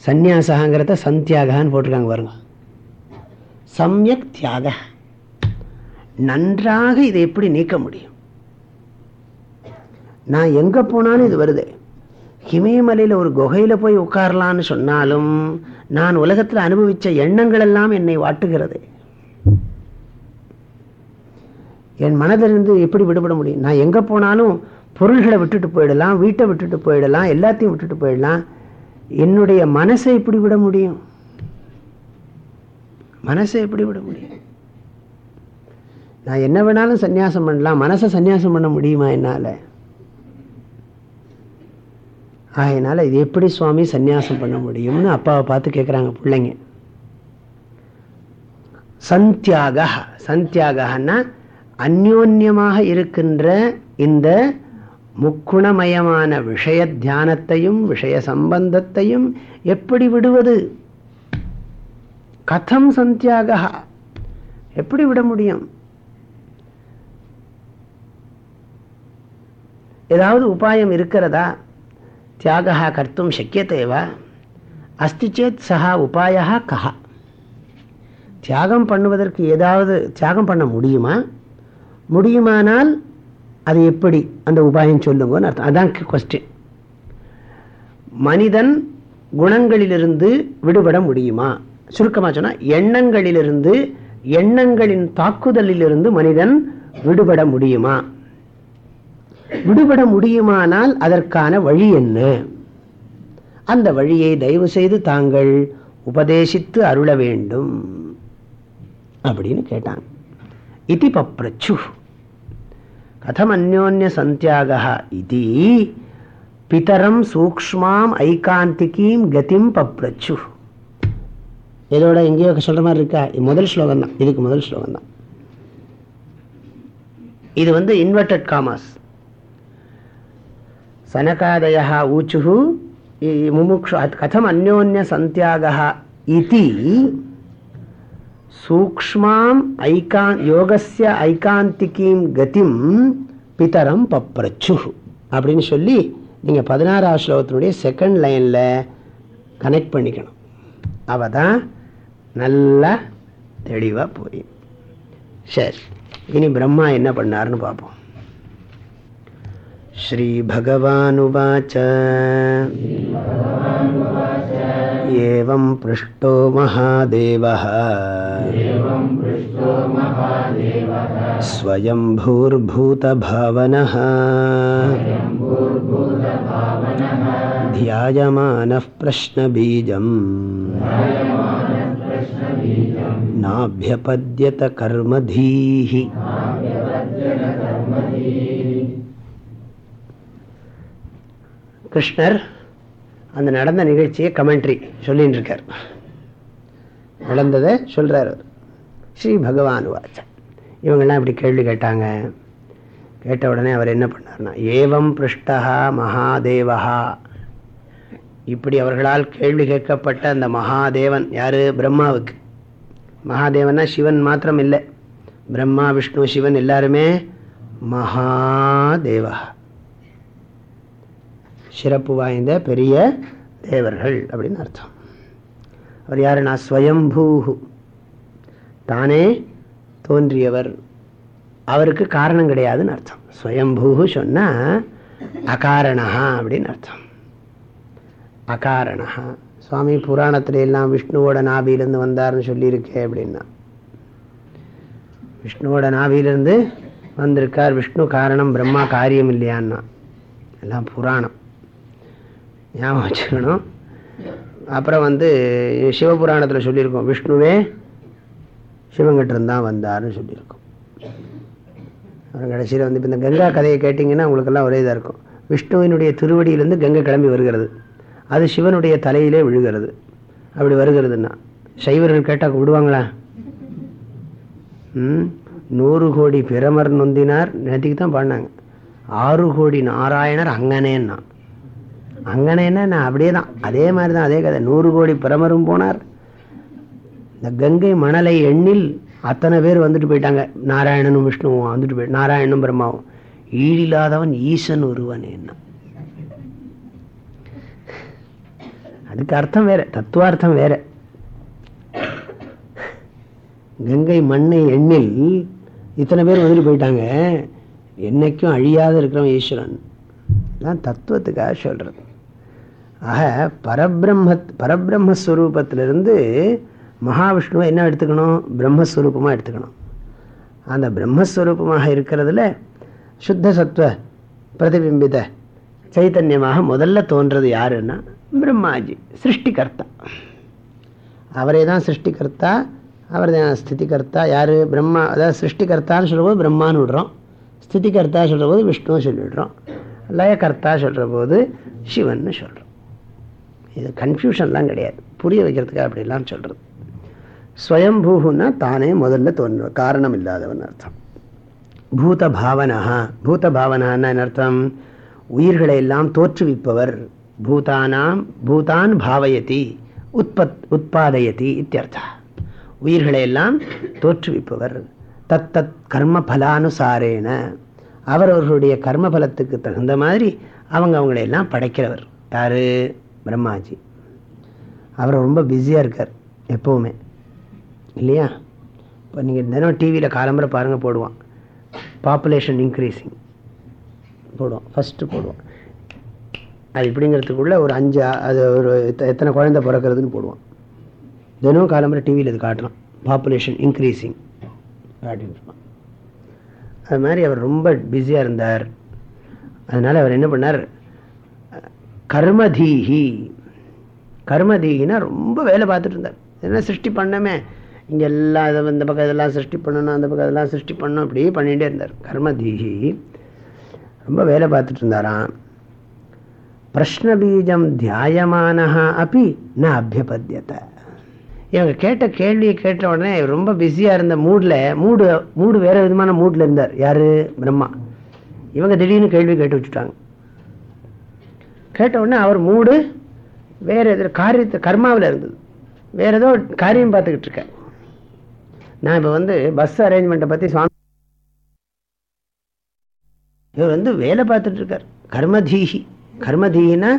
A: சந்நியாசகாங்கிறத சந்தியாகான்னு போட்டிருக்காங்க பாருங்க. சமயக் தியாக. நன்றாக இதை எப்படி நீக்க முடியும்? நான் எங்கே போனாலும் இது வருது. ஹிமயமலையில் ஒரு குகையில் போய் உட்காரலான்னு சொன்னாலும் நான் உலகத்தில் அனுபவித்த எண்ணங்கள் எல்லாம் என்னை வாட்டுகிறது. என் மனதிலிருந்து எப்படி விடுபட முடியும்? நான் எங்கே போனாலும் பொருள்களை விட்டுட்டு போயிடலாம் வீட்டை விட்டுட்டு போயிடலாம் எல்லாத்தையும் விட்டுட்டு போயிடலாம். என்னுடைய மனசை எப்படி விட முடியும்? மனசை எப்படி விட முடியும்? நான் என்ன வேணாலும் சந்நியாசம் பண்ணலாம். மனசை சன்னியாசம் பண்ண முடியுமா என்னால்? ஆகையினால இது எப்படி சுவாமி சன்னியாசம் பண்ண முடியும்னு அப்பாவை பார்த்து கேட்குறாங்க பிள்ளைங்க. சந்தியாக சந்தியாகன்னா அந்யோன்யமாக இருக்கின்ற இந்த முக்குணமயமான விஷய தியானத்தையும் விஷய சம்பந்தத்தையும் எப்படி விடுவது? கதம் சந்தியாக எப்படி விட முடியும்? ஏதாவது உபாயம் இருக்கிறதா? தியாக கர்த்தும் சக்கியத்தேவா அஸ்தி சேத் சஹா உபாயா கஹா. தியாகம் பண்ணுவதற்கு ஏதாவது தியாகம் பண்ண முடியுமா? முடியுமானால் அது எப்படி அந்த உபாயம் சொல்லுங்கன்னு அர்த்தம். அதான் கொஸ்டின் மனிதன் குணங்களிலிருந்து விடுபட முடியுமா? சுருக்கமாக சொன்னால் எண்ணங்களிலிருந்து எண்ணங்களின் தாக்குதலிலிருந்து மனிதன் விடுபட முடியுமா? விடுபட முடியுமானால் அதற்கான வழி என்ன? அந்த வழியை தயவு செய்து தாங்கள் உபதேசித்து அருள வேண்டும். அப்படின்னு கேட்டான். இதி பப்ரச்சு கதம் அந்யோன்ய சந்தியாக இது பிதரம் சூக்மாம் ஐகாந்திகீம் கதிம் பப்ரச்சு இதோட எங்கேயோ சொல்ற மாதிரி இருக்கா? முதல் ஸ்லோகம் தான். இதுக்கு முதல் ஸ்லோகம் தான். இது வந்து இன்வெர்டட் காமாஸ் சனகாதய ஊச்சு முமுக்ஷு கதம் அந்யோன்ய சந்தியாக இது சூக்மாம் ஐகா யோகசிய ஐகாந்திகீம் கதிம் பிதரம் பப்ரச்சு அப்படின்னு சொல்லி நீங்கள் பதினாறாம் ஸ்லோகத்தினுடைய செகண்ட் லைனில் கனெக்ட் பண்ணிக்கணும். அவ தான் நல்லா தெளிவாக போய். சரி இனி பிரம்மா என்ன பண்ணார்னு பார்ப்போம். श्रीभगवानुवाच। एवं पृष्टो महादेवः। स्वयम्भूर्भूतभावनः ध्यायमानः प्रश्नबीजम्। नाभ्यपद्यत கிருஷ்ணர் அந்த நடந்த நிகழ்ச்சியை கமெண்ட்ரி சொல்லின்னு இருக்கார் நடந்ததை சொல்றார் ஸ்ரீ பகவான் வாச்ச. இவங்கெல்லாம் இப்படி கேள்வி கேட்டாங்க. கேட்ட உடனே அவர் என்ன பண்ணார்னா ஏவம் பிருஷ்டா மகாதேவா இப்படி அவர்களால் கேள்வி கேட்கப்பட்ட அந்த மகாதேவன் யார்? பிரம்மாவுக்கு. மகாதேவன்னா சிவன் மாத்திரம் இல்லை. பிரம்மா விஷ்ணு சிவன் எல்லாருமே மகாதேவா சிறப்பு வாய்ந்த பெரிய தேவர்கள் அப்படின்னு அர்த்தம். அவர் யாருன்னா? ஸ்வயம்பூஹு. தானே தோன்றியவர். அவருக்கு காரணம் கிடையாதுன்னு அர்த்தம். ஸ்வயம்பூஹு சொன்னால் அகாரணா அப்படின்னு அர்த்தம். அகாரணா சுவாமி புராணத்துல எல்லாம் விஷ்ணுவோட நாபிலிருந்து வந்தார்னு சொல்லியிருக்கே அப்படின்னா. விஷ்ணுவோட நாபியிலிருந்து வந்திருக்கார். விஷ்ணு காரணம் பிரம்மா காரியம் இல்லையான்னா. எல்லாம் புராணம். ஞாபகம் வச்சுக்கணும். அப்புறம் வந்து சிவபுராணத்தில் சொல்லியிருக்கோம் விஷ்ணுவே சிவங்கிட்ட இருந்தான் வந்தார்னு சொல்லியிருக்கோம். அப்புறம் கடைசியில் வந்து இப்போ இந்த கங்கா கதையை கேட்டிங்கன்னா உங்களுக்கெல்லாம் ஒரே இதாக இருக்கும். விஷ்ணுவினுடைய திருவடியிலேருந்து கங்கை கிளம்பி வருகிறது. அது சிவனுடைய தலையிலே விழுகிறது. அப்படி வருகிறதுன்னா சைவர்கள் கேட்டால் விடுவாங்களா? ம் நூறு கோடி பிரமர் நொந்தினார் நேற்றுக்கு தான் பாடினாங்க. ஆறு கோடி நாராயணர் அங்கனேன்னா அங்கனேன்னா நான் அப்படியே தான் அதே மாதிரி தான் அதே கதை. நூறு கோடி பிரமரும் போனார். இந்த கங்கை மணலை எண்ணில் அத்தனை பேர் வந்துட்டு போயிட்டாங்க. நாராயணனும் விஷ்ணுவும் வந்துட்டு போய் நாராயணனும் பிரம்மாவும். ஈழில்லாதவன் ஈசன் ஒருவன் என்ன அதுக்கு அர்த்தம் வேற தத்துவார்த்தம் வேற. கங்கை மண்ணை எண்ணில் இத்தனை பேர் வந்துட்டு போயிட்டாங்க. என்னைக்கும் அழியாத இருக்கிறவன் ஈஸ்வரன். தான் தத்துவத்துக்காக சொல்றது. ஆக பரபிரம்ம பரபிரம்மஸ்வரூபத்திலிருந்து மகாவிஷ்ணுவை என்ன எடுத்துக்கணும்? பிரம்மஸ்வரூபமாக எடுத்துக்கணும். அந்த பிரம்மஸ்வரூபமாக இருக்கிறதுல சுத்த சத்துவ பிரதிபிம்பித சைத்தன்யமாக முதல்ல தோன்றது யாருன்னா பிரம்மாஜி சிருஷ்டிகர்த்தா. அவரே தான் சிருஷ்டிகர்த்தா அவர் தான் ஸ்திதிகர்த்தா. யார்? பிரம்மா அதாவது சிருஷ்டிகர்த்தான்னு சொல்லும்போது பிரம்மான்னு விடுறோம். ஸ்திதிகர்த்தா சொல்கிற போது விஷ்ணுன்னு சொல்லிவிடுறோம் லயகர்த்தா சொல்கிற போது சிவன் சொல்கிறோம் இது கன்ஃபியூஷன்லாம் கிடையாது. புரிய வைக்கிறதுக்காக அப்படிலாம் சொல்கிறது ஸ்வயம்பூகுன்னா தானே முதல்ல தோன்று காரணம் இல்லாதவன் அர்த்தம். பூத பாவனா பூத பாவனான்னு அர்த்தம்? உயிர்களை எல்லாம் தோற்றுவிப்பவர் பூதானாம் பூதான் பாவயதி உற்பத் உற்பாதயதி இத்தியர்த்தா. உயிர்களை எல்லாம் தோற்றுவிப்பவர் தத்தத் கர்ம பலானுசாரேன அவரவர்களுடைய கர்மபலத்துக்கு தகுந்த மாதிரி அவங்க அவங்களையெல்லாம் படைக்கிறவர். யார்? பிரம்மாஜி. அவர் ரொம்ப பிஸியாக இருக்கார் எப்போவுமே. இல்லையா? இப்போ நீங்கள் தினம் டிவியில் காலம்புரை பாருங்கள் போடுவான். பாப்புலேஷன் இன்க்ரீஸிங் போடுவான் ஃபஸ்ட்டு போடுவான். அது இப்படிங்கிறதுக்குள்ள ஒரு அஞ்சு அது ஒரு எத்தனை குழந்தை பிறக்கிறதுன்னு போடுவான். தினம் காலம்புரை டிவியில் இது காட்டலாம். பாப்புலேஷன் இன்க்ரீஸிங் காட்டின்னு அது மாதிரி அவர் ரொம்ப பிஸியாக இருந்தார். அதனால் அவர் என்ன பண்ணார்? கர்மதீஹி. கர்மதீகினா ரொம்ப வேலை பார்த்துட்டு இருந்தார். என்ன சிருஷ்டி பண்ணமே? இங்கே எல்லாம் இதை இந்த பக்கம் இதெல்லாம் சிருஷ்டி பண்ணணும் அந்த பக்கம் இதெல்லாம் சிருஷ்டி பண்ணணும் அப்படியே பண்ணிகிட்டே இருந்தார். கர்மதீஹி ரொம்ப வேலை பார்த்துட்டு இருந்தாராம். பிரஷ்னபீஜம் தியாயமானஹா அப்படி நான் அபியபத்தியத்தை இவங்க கேட்ட கேள்வியை கேட்ட உடனே ரொம்ப பிஸியாக இருந்த மூடில் மூடு மூடு வேறு விதமான மூடில் இருந்தார். யார்? பிரம்மா. இவங்க திடீர்னு கேள்வி கேட்டு வச்சுட்டாங்க. கேட்டவுடனே அவர் மூடு வேறு எதிர காரியத்தை கர்மாவில் இருந்தது. வேறு ஏதோ காரியம் பார்த்துக்கிட்டு இருக்கேன் நான் இப்போ வந்து பஸ் அரேஞ்ச்மெண்ட்டை பற்றி சுவாமி இவர் வந்து வேலை பார்த்துட்டு இருக்கார். கர்மதீஹி கர்மதீகினா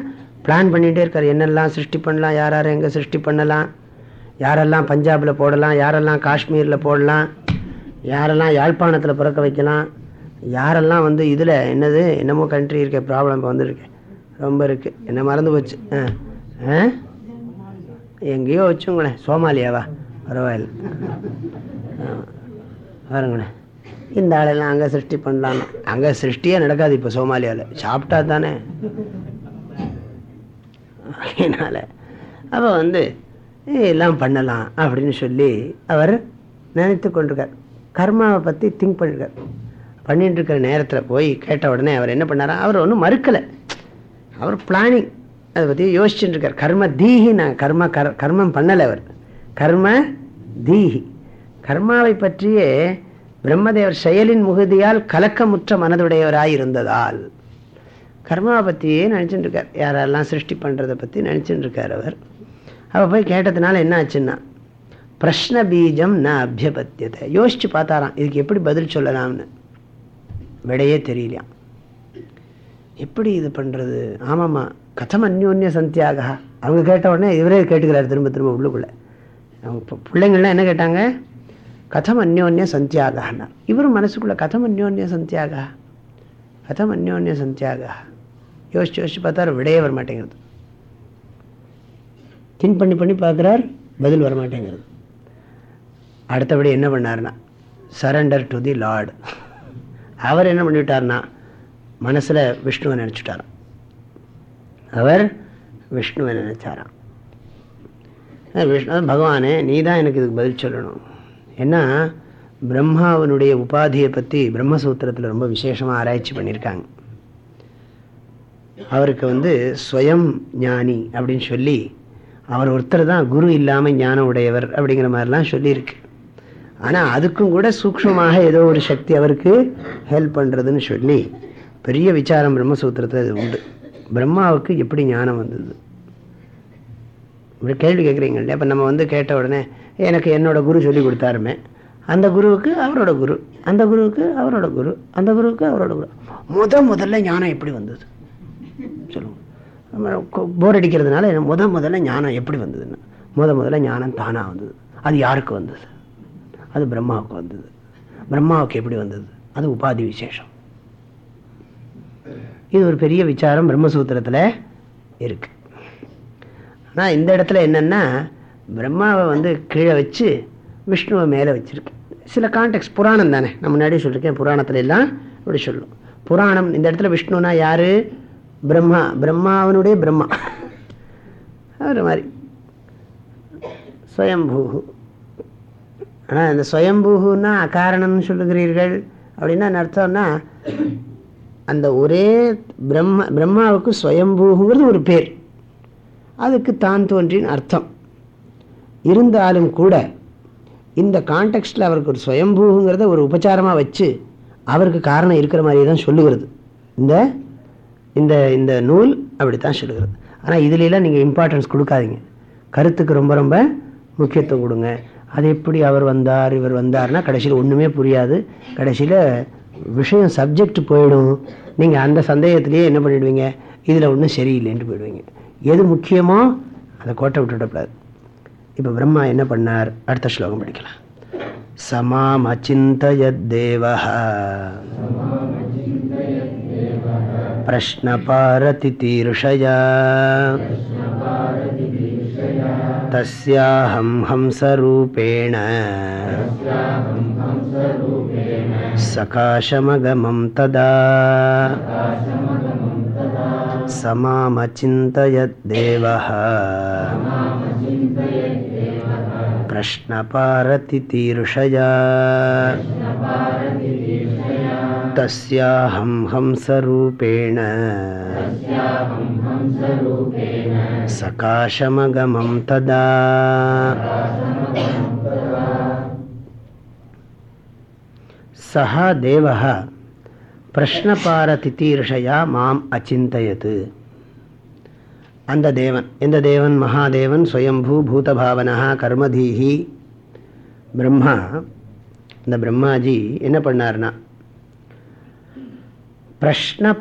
A: பிளான் பண்ணிகிட்டே இருக்கார். என்னெல்லாம் சிருஷ்டி பண்ணலாம் யார் யார் எங்கே சிருஷ்டி பண்ணலாம் யாரெல்லாம் பஞ்சாபில் போடலாம் யாரெல்லாம் காஷ்மீரில் போடலாம் யாரெல்லாம் யாழ்ப்பாணத்தில் பிறக்க வைக்கலாம் யாரெல்லாம் வந்து இதில் என்னது என்னமோ கண்ட்ரி இருக்க ப்ராப்ளம் இப்போ வந்துருக்கேன் ரொம்ப இருக்குது என்ன மறந்து போச்சு? ஆ ஆ? எங்கேயோ வச்சுங்களேன் சோமாலியாவா? பரவாயில்ல. பாருங்களேன். இந்த ஆளெல்லாம் அங்கே சிருஷ்டி பண்ணலாம்? அங்கே சிருஷ்டியே நடக்காது இப்போ சோமாலியாவில் சாப்பிட்டா தானே. அதனால் அப்போ வந்து எல்லாம் பண்ணலாம் அப்படின்னு சொல்லி அவர் நினைத்து கொண்டிருக்கார். கர்மாவை பற்றி திங்க் பண்ணிருக்கார். பண்ணிட்டு இருக்கிற நேரத்தில் போய் கேட்ட உடனே அவர் என்ன பண்ணாரா? அவர் ஒன்றும் மறுக்கலை. அவர் பிளானிங் அதை பற்றி யோசிச்சுட்டு இருக்கார் கர்ம தீஹி நான் கர்ம கர் கர்மம் பண்ணலை அவர். கர்ம தீஹி. கர்மாவை பற்றியே பிரம்மதேவர் செயலின் முகுதியால் கலக்கமுற்ற மனதுடையவராய் இருந்ததால் கர்மாவை பற்றியே நினச்சிட்டு இருக்கார் யாரெல்லாம் சிருஷ்டி பண்ணுறதை பற்றி நினச்சிட்டு இருக்கார் அவர். அவள் போய் கேட்டதுனால என்ன ஆச்சுன்னா பிரஷ்ன பீஜம் நான் அபியபத்தியத்தை யோசிச்சு பார்த்தாராம் இதுக்கு எப்படி பதில் சொல்லலாம்னு. விடையே தெரியலையாம். எப்படி இது பண்ணுறது ஆமாம்மா. கதம் அந்யோன்ய சந்தியாக. அவங்க கேட்ட உடனே இவரே கேட்டுக்கிறார் திரும்ப திரும்ப உள்ளுக்குள்ளே. அவங்க இப்போ பிள்ளைங்கள்லாம் என்ன கேட்டாங்க? கதம் அந்யோன்ய சந்தியாகனார் இவரும் மனசுக்குள்ளே கதம் அந்யோன்ய சந்தியாக? கதம் அந்யோன்ய சந்தியாக? யோசிச்சு யோசிச்சு பார்த்தா விடையே வர மாட்டேங்கிறது திங்க் பண்ணி பண்ணி பார்க்குறார் பதில் வர மாட்டேங்கிறது அடுத்தபடி என்ன பண்ணார்னா சரண்டர் டு தி லார்டு அவர் என்ன பண்ணிவிட்டார்னா மனசில் விஷ்ணுவை நினச்சிட்டாராம். அவர் விஷ்ணுவை நினச்சாராம். விஷ்ணு பகவானே நீ தான் எனக்கு இதுக்கு பதில் சொல்லணும். ஏன்னா பிரம்மாவனுடைய உபாதியை பற்றி பிரம்மசூத்திரத்தில் ரொம்ப விசேஷமாக ஆராய்ச்சி பண்ணியிருக்காங்க. அவருக்கு வந்து ஸ்வயம் ஞானி அப்படின்னு சொல்லி அவர் ஒருத்தர் தான் குரு இல்லாமல் ஞானம் உடையவர் அப்படிங்கிற மாதிரிலாம் சொல்லியிருக்கு. ஆனால் அதுக்கும் கூட சூக்ஷமாக ஏதோ ஒரு சக்தி அவருக்கு ஹெல்ப் பண்ணுறதுன்னு சொல்லி பெரிய விசாரம் பிரம்மசூத்திரத்தில் இது உண்டு. பிரம்மாவுக்கு எப்படி ஞானம் வந்தது? இப்படி கேள்வி கேட்குறீங்க இல்லையா இப்போ நம்ம வந்து கேட்ட உடனே எனக்கு என்னோட குரு சொல்லி கொடுத்தாருமே. அந்த குருவுக்கு அவரோட குரு அந்த குருவுக்கு அவரோட குரு அந்த குருவுக்கு அவரோட குரு. முத முதல்ல ஞானம் எப்படி வந்தது? சொல்லுங்க. போர் அடிக்கிறதுனால முத முதல்ல ஞானம் எப்படி வந்ததுன்னு. முத முதல்ல ஞானம் தானாக வந்தது. அது யாருக்கு வந்தது? அது பிரம்மாவுக்கு வந்தது. பிரம்மாவுக்கு எப்படி வந்தது? அது உபாதி விசேஷம். இது ஒரு பெரிய விசாரம் பிரம்மசூத்திரத்தில் இருக்கு. ஆனால் இந்த இடத்துல என்னென்னா பிரம்மாவை வந்து கீழே வச்சு விஷ்ணுவை மேலே வச்சுருக்கு. சில கான்டெக்ட் புராணம் தானே. நான் முன்னாடி சொல்லியிருக்கேன் புராணத்துல எல்லாம் இப்படி சொல்லும். புராணம் இந்த இடத்துல விஷ்ணுனா யார்? பிரம்மா. பிரம்மாவனுடைய பிரம்மா. அது மாதிரி. ஸ்வயம்பூ. ஆனால் இந்த ஸ்வயம்பூன்னா அகாரணம்னு சொல்லுகிறீர்கள். அப்படின்னா அர்த்தம்னா அந்த ஒரே பிரம்ம பிரம்மாவுக்கு ஸ்வயம்பூங்கிறது ஒரு பேர். அதுக்கு தான் தோன்றின் அர்த்தம். இருந்தாலும் கூட இந்த கான்டெக்ஸ்டில் அவருக்கு ஒரு ஸ்வயம்பூங்கிறத ஒரு உபச்சாரமாக வச்சு அவருக்கு காரணம் இருக்கிற மாதிரி தான் சொல்லுகிறது. இந்த இந்த இந்த நூல் அப்படி தான் சொல்லுகிறது. ஆனால் இதுலலாம் நீங்கள் இம்பார்ட்டன்ஸ் கொடுக்காதீங்க. கருத்துக்கு ரொம்ப ரொம்ப முக்கியத்துவம் கொடுங்க. அது எப்படி அவர் வந்தார் இவர் வந்தார்னா கடைசியில் ஒன்றுமே புரியாது. கடைசியில் விஷயம் சப்ஜெக்ட் போயிடும். நீங்கள் அந்த சந்தேகத்திலேயே என்ன பண்ணிடுவீங்க? இதில் ஒன்றும் சரியில்லைன்ட்டு போயிடுவீங்க. எது முக்கியமோ அந்த கோட்டை விட்டுவிடக்கூடாது இப்போ பிரம்மா என்ன பண்ணார்? அடுத்த ஸ்லோகம் படிக்கலாம். சமாமச்சிந்தயத்தேவ பிரஷ்னபாரதி தீருஷயா तस्याहं हंसरूपेण। सकाशमगमं तदा। समामचिन्तयद्देवः प्रश्नपारतितीर्षया तस्याहं हंसरूपेण सकाशमगमं तदा सः देवः பிரஷ்னபாரதிதீர்ஷயா மாம் அச்சிந்தயத்து அந்த தேவன் எந்த தேவன் மகாதேவன் ஸ்வயம்பூ பூதபாவனா கர்மதீஹி பிரம்மா இந்த பிரம்மாஜி என்ன பண்ணார்னா பிரஷ்ன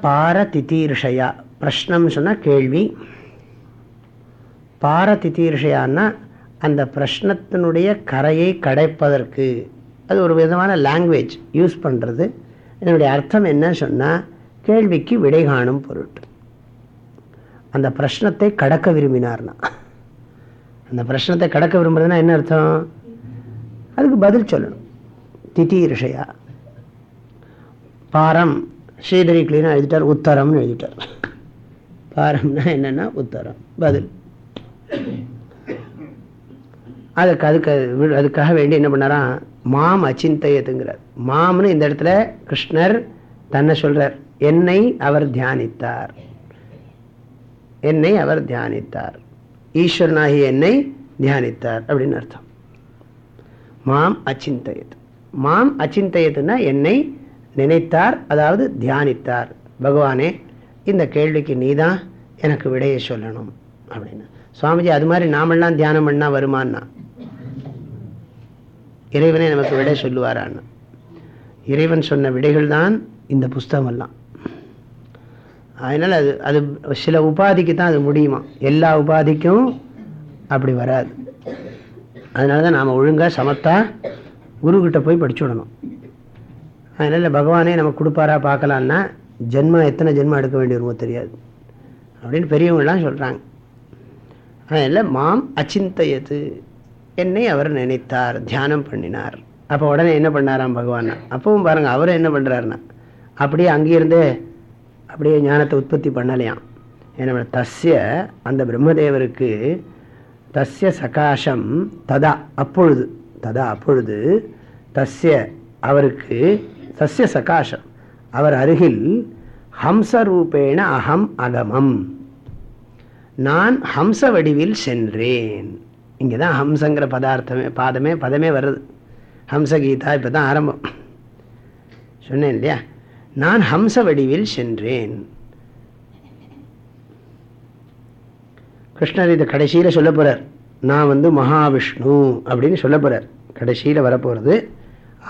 A: பாரதிதீர்ஷயா பிரஷ்னம் சொன்னால் கேள்வி. பாரதிதீர்ஷயான்னா அந்த பிரஷ்னத்தினுடைய கரையை கடைப்பதற்கு. அது ஒரு விதமான லாங்குவேஜ் யூஸ் பண்ணுறது இதனுடைய அர்த்தம் என்ன சொன்னால் கேள்விக்கு விடை காணும் பொருட்டு. அந்த பிரஷ்னத்தை கடக்க விரும்பினார்னா. அந்த பிரச்சனத்தை கடக்க விரும்புறதுன்னா என்ன அர்த்தம்? அதுக்கு பதில் சொல்லணும். திதி ரிஷையா பாரம் ஸ்ரீதரி கிளீனாக எழுதிட்டார் உத்தரம்னு எழுதிட்டார். பாரம்னா என்னென்னா உத்தரம் பதில். அதுக்கு அதுக்கு அதுக்காக வேண்டி என்ன பண்ணாராம் மாம் அச்சிந்தையதுங்கிறார் மாம்னு இந்த இடத்துல கிருஷ்ணர் தன்னை சொல்றார். என்னை அவர் தியானித்தார். என்னை அவர் தியானித்தார். ஈஸ்வரனாகி என்னை தியானித்தார் அப்படின்னு அர்த்தம். மாம் அச்சிந்தையது மாம் அச்சிந்தையதுன்னா என்னை நினைத்தார் அதாவது தியானித்தார். பகவானே இந்த கேள்விக்கு நீதான் எனக்கு விடையை சொல்லணும் அப்படின்னு. சுவாமிஜி அது மாதிரி நாமெல்லாம் தியானம் பண்ணா வருமானா இறைவனே நமக்கு விடை சொல்லுவாரான்னு. இறைவன் சொன்ன விடைகள் தான் இந்த புஸ்தகம் எல்லாம் அதனால் அது அது சில உபாதிக்கு தான் அது முடியுமா? எல்லா உபாதிக்கும் அப்படி வராது. அதனால தான் நாம் ஒழுங்காக சமத்தா குருக்கிட்ட போய் படிச்சு விடணும். அதனால் பகவானே நமக்கு கொடுப்பாரா பார்க்கலான்னா ஜென்மா எத்தனை ஜென்மா எடுக்க வேண்டி வருமோ தெரியாது. அப்படின்னு பெரியவங்களாம் சொல்கிறாங்க அதனால் மாம் அச்சிந்தையது. என்னை அவர் நினைத்தார் தியானம் பண்ணினார். அப்போ உடனே என்ன பண்ணாராம் பகவான்? அப்பவும் பாருங்கள் அவர் என்ன பண்ணுறாருன்னா அப்படியே அங்கேருந்தே அப்படியே ஞானத்தை உற்பத்தி பண்ணலையாம். என்ன தஸ்ய அந்த பிரம்மதேவருக்கு தஸ்ய சகாசம் ததா அப்பொழுது ததா அப்பொழுது தஸ்ய அவருக்கு தஸ்ய சகாசம் அவர் அருகில் ஹம்சரூபேண அகம் அகமம் நான் ஹம்ச வடிவில் சென்றேன். இங்கே தான் ஹம்சங்கிற பதார்த்தமே பாதமே பதமே வருது. ஹம்சகீதா இப்போ தான் ஆரம்பம். சொன்னேன் இல்லையா? நான் ஹம்ச வடிவில் சென்றேன். கிருஷ்ணர் இது கடைசியில் சொல்ல போகிறார் நான் வந்து மகாவிஷ்ணு அப்படின்னு சொல்ல போகிறார் கடைசியில் வரப்போகிறது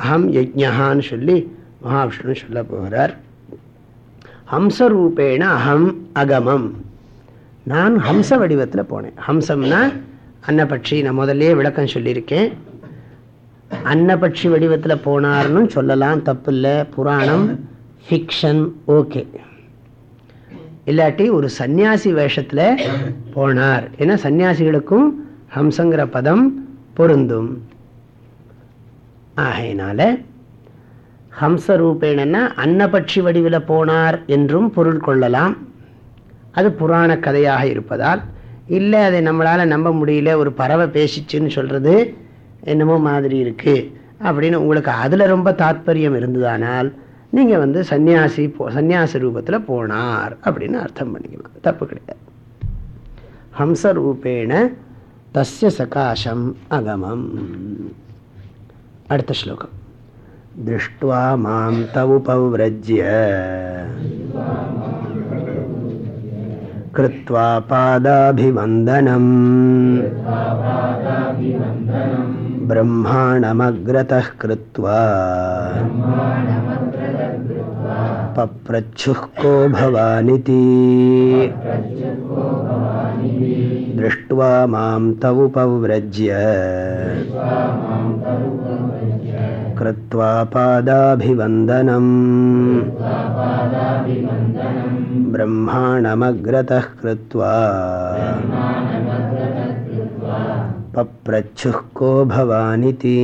A: அகம் யஜ்யஹான்னு சொல்லி மகாவிஷ்ணு சொல்ல போகிறார். ஹம்சரூபேண அகம் அகமம். நான் ஹம்ச வடிவத்தில் போனேன். ஹம்சம்னா அன்னபட்சி நான் முதல்ல விளக்கம் சொல்லியிருக்கேன். அன்னபட்சி வடிவத்தில் போனார்னு சொல்லலாம் தப்பு இல்லை புராணம் ஃபிக்ஷன் ஓகே இல்லாட்டி ஒரு சன்னியாசி வேஷத்தில் போனார். ஏன்னா சன்னியாசிகளுக்கும் ஹம்சங்கிற பதம் பொருந்தும். ஆகையினால ஹம்சரூபேணன்னா அன்னபட்சி வடிவில் போனார் என்றும் பொருள் கொள்ளலாம். அது புராண கதையாக இருப்பதால் இல்லை அதை நம்மளால் நம்ப முடியல ஒரு பறவை பேசிச்சுன்னு சொல்கிறது என்னமோ மாதிரி இருக்குது அப்படின்னு உங்களுக்கு அதில் ரொம்ப தாத்பரியம் இருந்ததானால் நீங்கள் வந்து சன்னியாசி போ சன்னியாச ரூபத்தில் போனார் அப்படின்னு அர்த்தம் பண்ணிக்கலாம். தப்பு கிடையாது. ஹம்ச ரூபேண தஸ்ய சகாசம் அகமம். அடுத்த ஸ்லோகம். दृष्ट्वा माँ तवुपव्रज्य कृत्वा पादाभिवन्दनम्। ब्रह्माणमग्रतः कृत्वा। पप्रच्छुः को भवानिति। दृष्ट्वा माँ तवुपव्रज्य कृत्वा पादाभिवन्दनम् ब्रह्माणमग्रतः कृत्वा पप्रच्छुः को भवानिति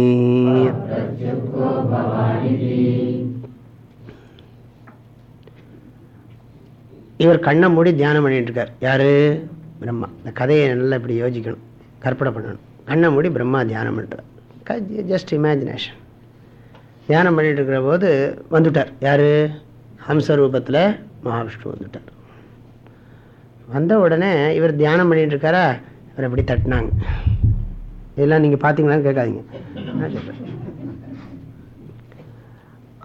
A: இவர் கண்ணை மூடி தியானம் பண்ணிட்டு இருக்கார் யாரு பிரம்மா இந்த கதையை நல்லா இப்படி யோசிக்கணும் கற்பனை பண்ணணும் கண்ணை மூடி பிரம்மா தியானம் பண்ணுறார் ஜஸ்ட் இமேஜினேஷன் தியானம் பண்ணிட்டு இருக்கிற போது வந்துட்டார். யார்? ஹம்சரூபத்தில் மகாவிஷ்ணு வந்துட்டார். வந்த உடனே இவர் தியானம் பண்ணிட்டு இருக்காரா இவர் எப்படி தட்டினாங்க. இதெல்லாம் நீங்கள் பார்த்தீங்களான்னு கேட்காதீங்க.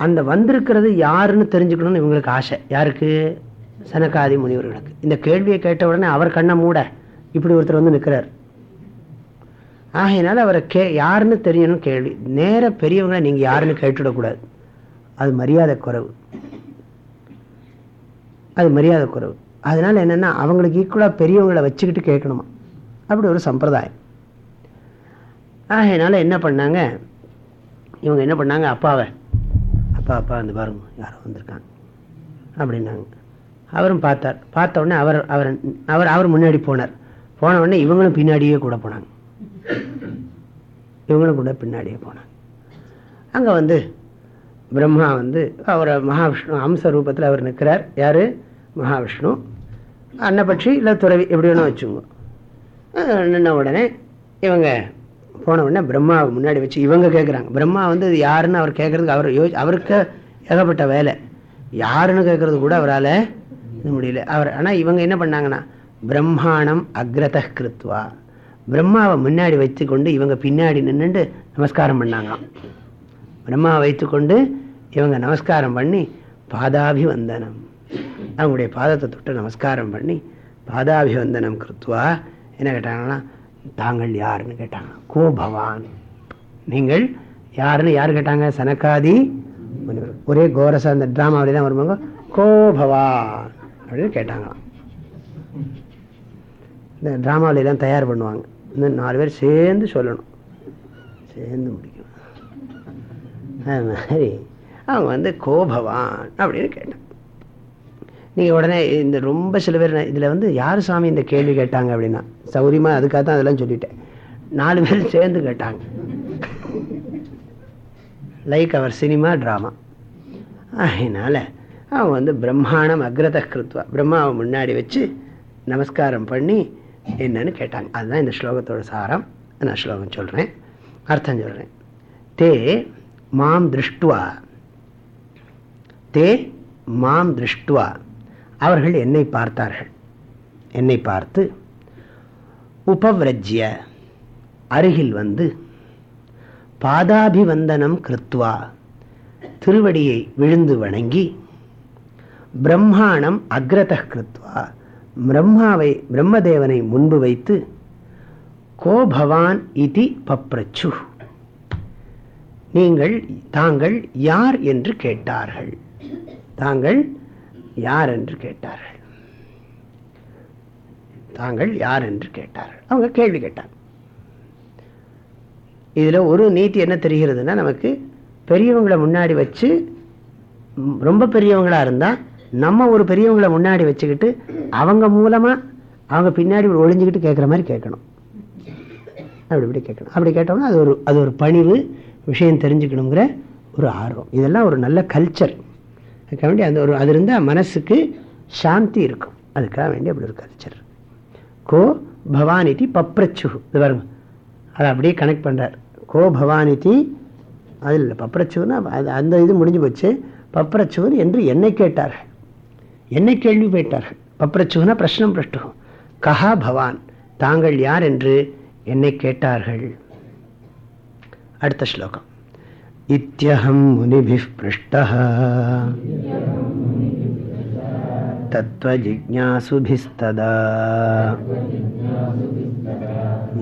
A: அந்த வந்திருக்கிறது யாருன்னு தெரிஞ்சுக்கணும்னு இவங்களுக்கு ஆசை. யாருக்கு? சனகாதி முனிவர்களுக்கு. இந்த கேள்வியை கேட்ட உடனே அவர் கண்ணை மூட. இப்படி ஒருத்தர் வந்து நிற்கிறார் ஆகையினால அவரை கே யாருன்னு தெரியணும் கேள்வி. நேர பெரியவங்களை நீங்கள் யாருன்னு கேட்டுவிடக்கூடாது. அது மரியாதை குறைவு. அது மரியாதை குறைவு. அதனால என்னென்னா அவங்களுக்கு ஈக்குவலாக பெரியவங்களை வச்சுக்கிட்டு கேட்கணுமா? அப்படி ஒரு சம்பிரதாயம். ஆகையினால என்ன பண்ணாங்க? இவங்க என்ன பண்ணாங்க? அப்பாவை. அப்பா அப்பா அந்த பாருங்க யாரோ வந்திருக்காங்க. அப்படின்னாங்க. அவரும் பார்த்தார். பார்த்த உடனே அவர் அவர் அவர் அவர் முன்னாடி போனார். போன உடனே இவங்களும் பின்னாடியே கூட போனாங்க. இவங்களும் கூட பின்னாடியே போனாங்க. அங்கே வந்து பிரம்மா வந்து அவரை மகாவிஷ்ணு அம்ச ரூபத்தில் அவர் நிற்கிறார் யார்? மகாவிஷ்ணு. அன்னபட்சி இல்லை துறவி எப்படி வேணும் வச்சுங்க நின்ன உடனே இவங்க போன உடனே பிரம்மாவை முன்னாடி வச்சு இவங்க கேட்குறாங்க பிரம்மா வந்து யாருன்னு அவர் கேட்குறதுக்கு அவர் யோ அவருக்கு ஏகப்பட்ட வேலை. யாருன்னு கேட்குறது கூட அவரால் முடியல. அவர் ஆனால் இவங்க என்ன பண்ணாங்கன்னா பிரம்மாணம் அக்ரத கிருத்வா பிரம்மாவை முன்னாடி வைத்துக்கொண்டு இவங்க பின்னாடி நின்றுட்டு நமஸ்காரம் பண்ணாங்களாம் பிரம்மாவை வைத்துக்கொண்டு இவங்க நமஸ்காரம் பண்ணி பாதாபிவந்தனம். அவங்களுடைய பாதத்தை தொட்டு நமஸ்காரம் பண்ணி பாதாபிவந்தனம் கிருத்துவா என்ன கேட்டாங்கன்னா தாங்கள் யாருன்னு கேட்டாங்க கோ பவான். நீங்கள் யாருன்னு யார் கேட்டாங்க? சனக்காதி. ஒரே கோரசா அந்த ட்ராமாவில தான் வருவாங்க கோ பவான். அப்படின்னு கேட்டாங்களாம். இந்த ட்ராமாவிலாம் தயார் பண்ணுவாங்க. இன்னும் நாலு பேர் சேர்ந்து சொல்லணும். சேர்ந்து முடிக்கணும். அது மாதிரி அவங்க வந்து கோபவான் அப்படின்னு கேட்டான். நீங்கள் உடனே இந்த ரொம்ப சில பேர் இதில் வந்து யார் சாமி இந்த கேள்வி கேட்டாங்க அப்படின்னா? சௌரியமாக அதுக்காக தான் அதெல்லாம் சொல்லிட்டேன். நாலு பேர் சேர்ந்து கேட்டாங்க. லைக் அவர் சினிமா ட்ராமா அதனால் அவன் வந்து பிரம்மாண்டம் அக்ரத கிருத்வா. பிரம்மாவை முன்னாடி வச்சு நமஸ்காரம் பண்ணி என்னன்னு கேட்டாங்க. அதுதான் இந்த ஸ்லோகத்தோட சாரம். நான் ஸ்லோகம் சொல்கிறேன் அர்த்தம் சொல்கிறேன் தே மாம் திருஷ்டுவா. தே மாம் திருஷ்டுவா. அவர்கள் என்னை பார்த்தார்கள். என்னை பார்த்து உபவிரஜ்ய அருகில் வந்து பாதாபிவந்தனம் கிருத்வா. திருவடியை விழுந்து வணங்கி பிரம்மாணம் அக்ரத கிருத்வா. பிரம்மாவை பிரம்மதேவனை முன்பு வைத்து கோ பவான் இதி பப்ரச்சு. நீங்கள் தாங்கள் யார் என்று கேட்டார்கள். தாங்கள் யார் என்று கேட்டார்கள். தாங்கள் யார் என்று கேட்டார்கள். அவங்க கேள்வி கேட்டாங்க. இதுல ஒரு நீதி என்ன தெரிகிறதுனா நமக்கு பெரியவங்களை முன்னாடி வச்சு ரொம்ப பெரியவங்களா இருந்தா நம்ம ஒரு பெரியவங்களை முன்னாடி வச்சுக்கிட்டு அவங்க மூலமா அவங்க பின்னாடி ஒழிஞ்சுக்கிட்டு கேட்குற மாதிரி கேட்கணும். அப்படி இப்படி கேட்கணும். அப்படி கேட்டோம்னா அது ஒரு அது ஒரு பணிவு விஷயம் தெரிஞ்சுக்கணுங்கிற ஒரு ஆர்வம். இதெல்லாம் ஒரு நல்ல கல்ச்சர் அதுக்காக வேண்டி அந்த ஒரு அது இருந்தால் மனசுக்கு சாந்தி இருக்கும். அதுக்காக வேண்டி அப்படி ஒரு கல்ச்சர் கோ பவானிதி பப்ரச்சு இது பாருங்க. அதை அப்படியே கனெக்ட் பண்ணுறார் கோ பவானிதி அது இல்லை பப்ரச்சுன்னா அது அந்த இது முடிஞ்சு போச்சு. பப்ரச்சுன்னு என்று என்னை கேட்டார்கள். என்னை கேள்வி கேட்டார்கள் பப்ரச்சுவனா பிரஷ்னம் பிரஷ்டுகம் கஹா பவான் தாங்கள் யார் என்று என்னை கேட்டார்கள் அடுத்த ஸ்லோகம் இத்தியகம் முனிபிः पृष्टः तत्त्वजिज्ञासुभिस्तदा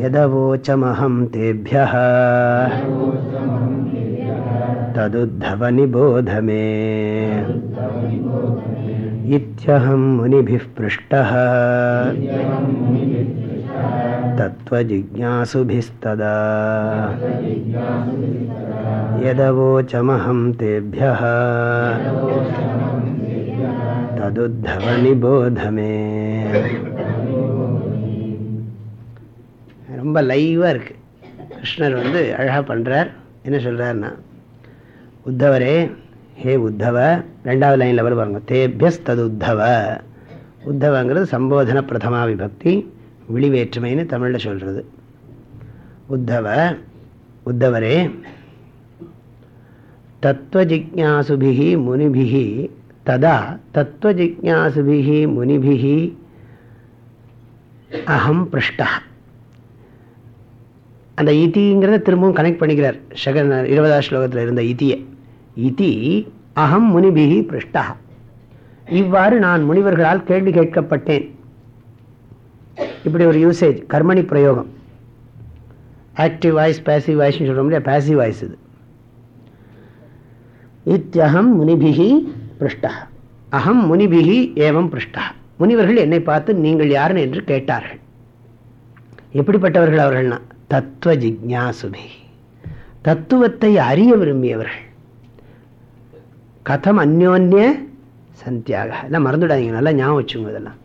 A: यदवोचमहं तेभ्यः तदुद्धवनिबोध मे इत्यहं मुनिभिः पृष्टः तत्त्वजिज्ञासुभिस्तदा यदवोचमहं तेभ्यः तदुद्धव निबोध मे ரொம்ப லைவாக இருக்குது கிருஷ்ணர் வந்து அழகாக பண்ணுறார் என்ன சொல்கிறாருன்னா உத்தவரே ஹே உத்தவ ரெண்டாவது லைனில் வரும் பாருங்க. தேபியஸ் தது உத்தவ உத்தவங்கிறது சம்போதன பிரதமா விபக்தி விழிவேற்றுமைன்னு தமிழில் சொல்கிறது உத்தவ உத்தவரே தத்துவஜிக்யாசுபிகி முனிபிகி ததா தத்துவஜிக்யாசுபிகி முனிபிகி அகம் பிருஷ்டா. அந்த இதிங்கிறத திரும்பவும் கனெக்ட் பண்ணிக்கிறார். சகன் இருபதாம் ஸ்லோகத்தில் இருந்த இதியை இது அகம் முனிபிகி பிருஷ்டா இவ்வாறு நான் முனிவர்களால் கேள்வி கேட்கப்பட்டேன். இப்படி ஒரு யூசேஜ் கர்மணி பிரயோகம். ஆக்டிவ் வாய்ஸ் பேசிவ் வாய்ஸ்னு சொல்கிறோம் இல்லையா? பேசிவ் வாய்ஸ் இது. இத்தியகம் முனிபிகி பிருஷ்டா அகம் முனிபிகி ஏவம் பிருஷ்டா முனிவர்கள் என்னை பார்த்து நீங்கள் யாருன்னு? என்று கேட்டார்கள். எப்படிப்பட்டவர்கள் அவர்கள்னா? தத்துவ ஜிக்யாசுபி தத்துவத்தை அறிய விரும்பியவர்கள். கதம் அந்யோன்ய சந்தியாக. எல்லாம் மறந்துடாதீங்க நல்லா ஞாபகம் வச்சுங்க இதெல்லாம்.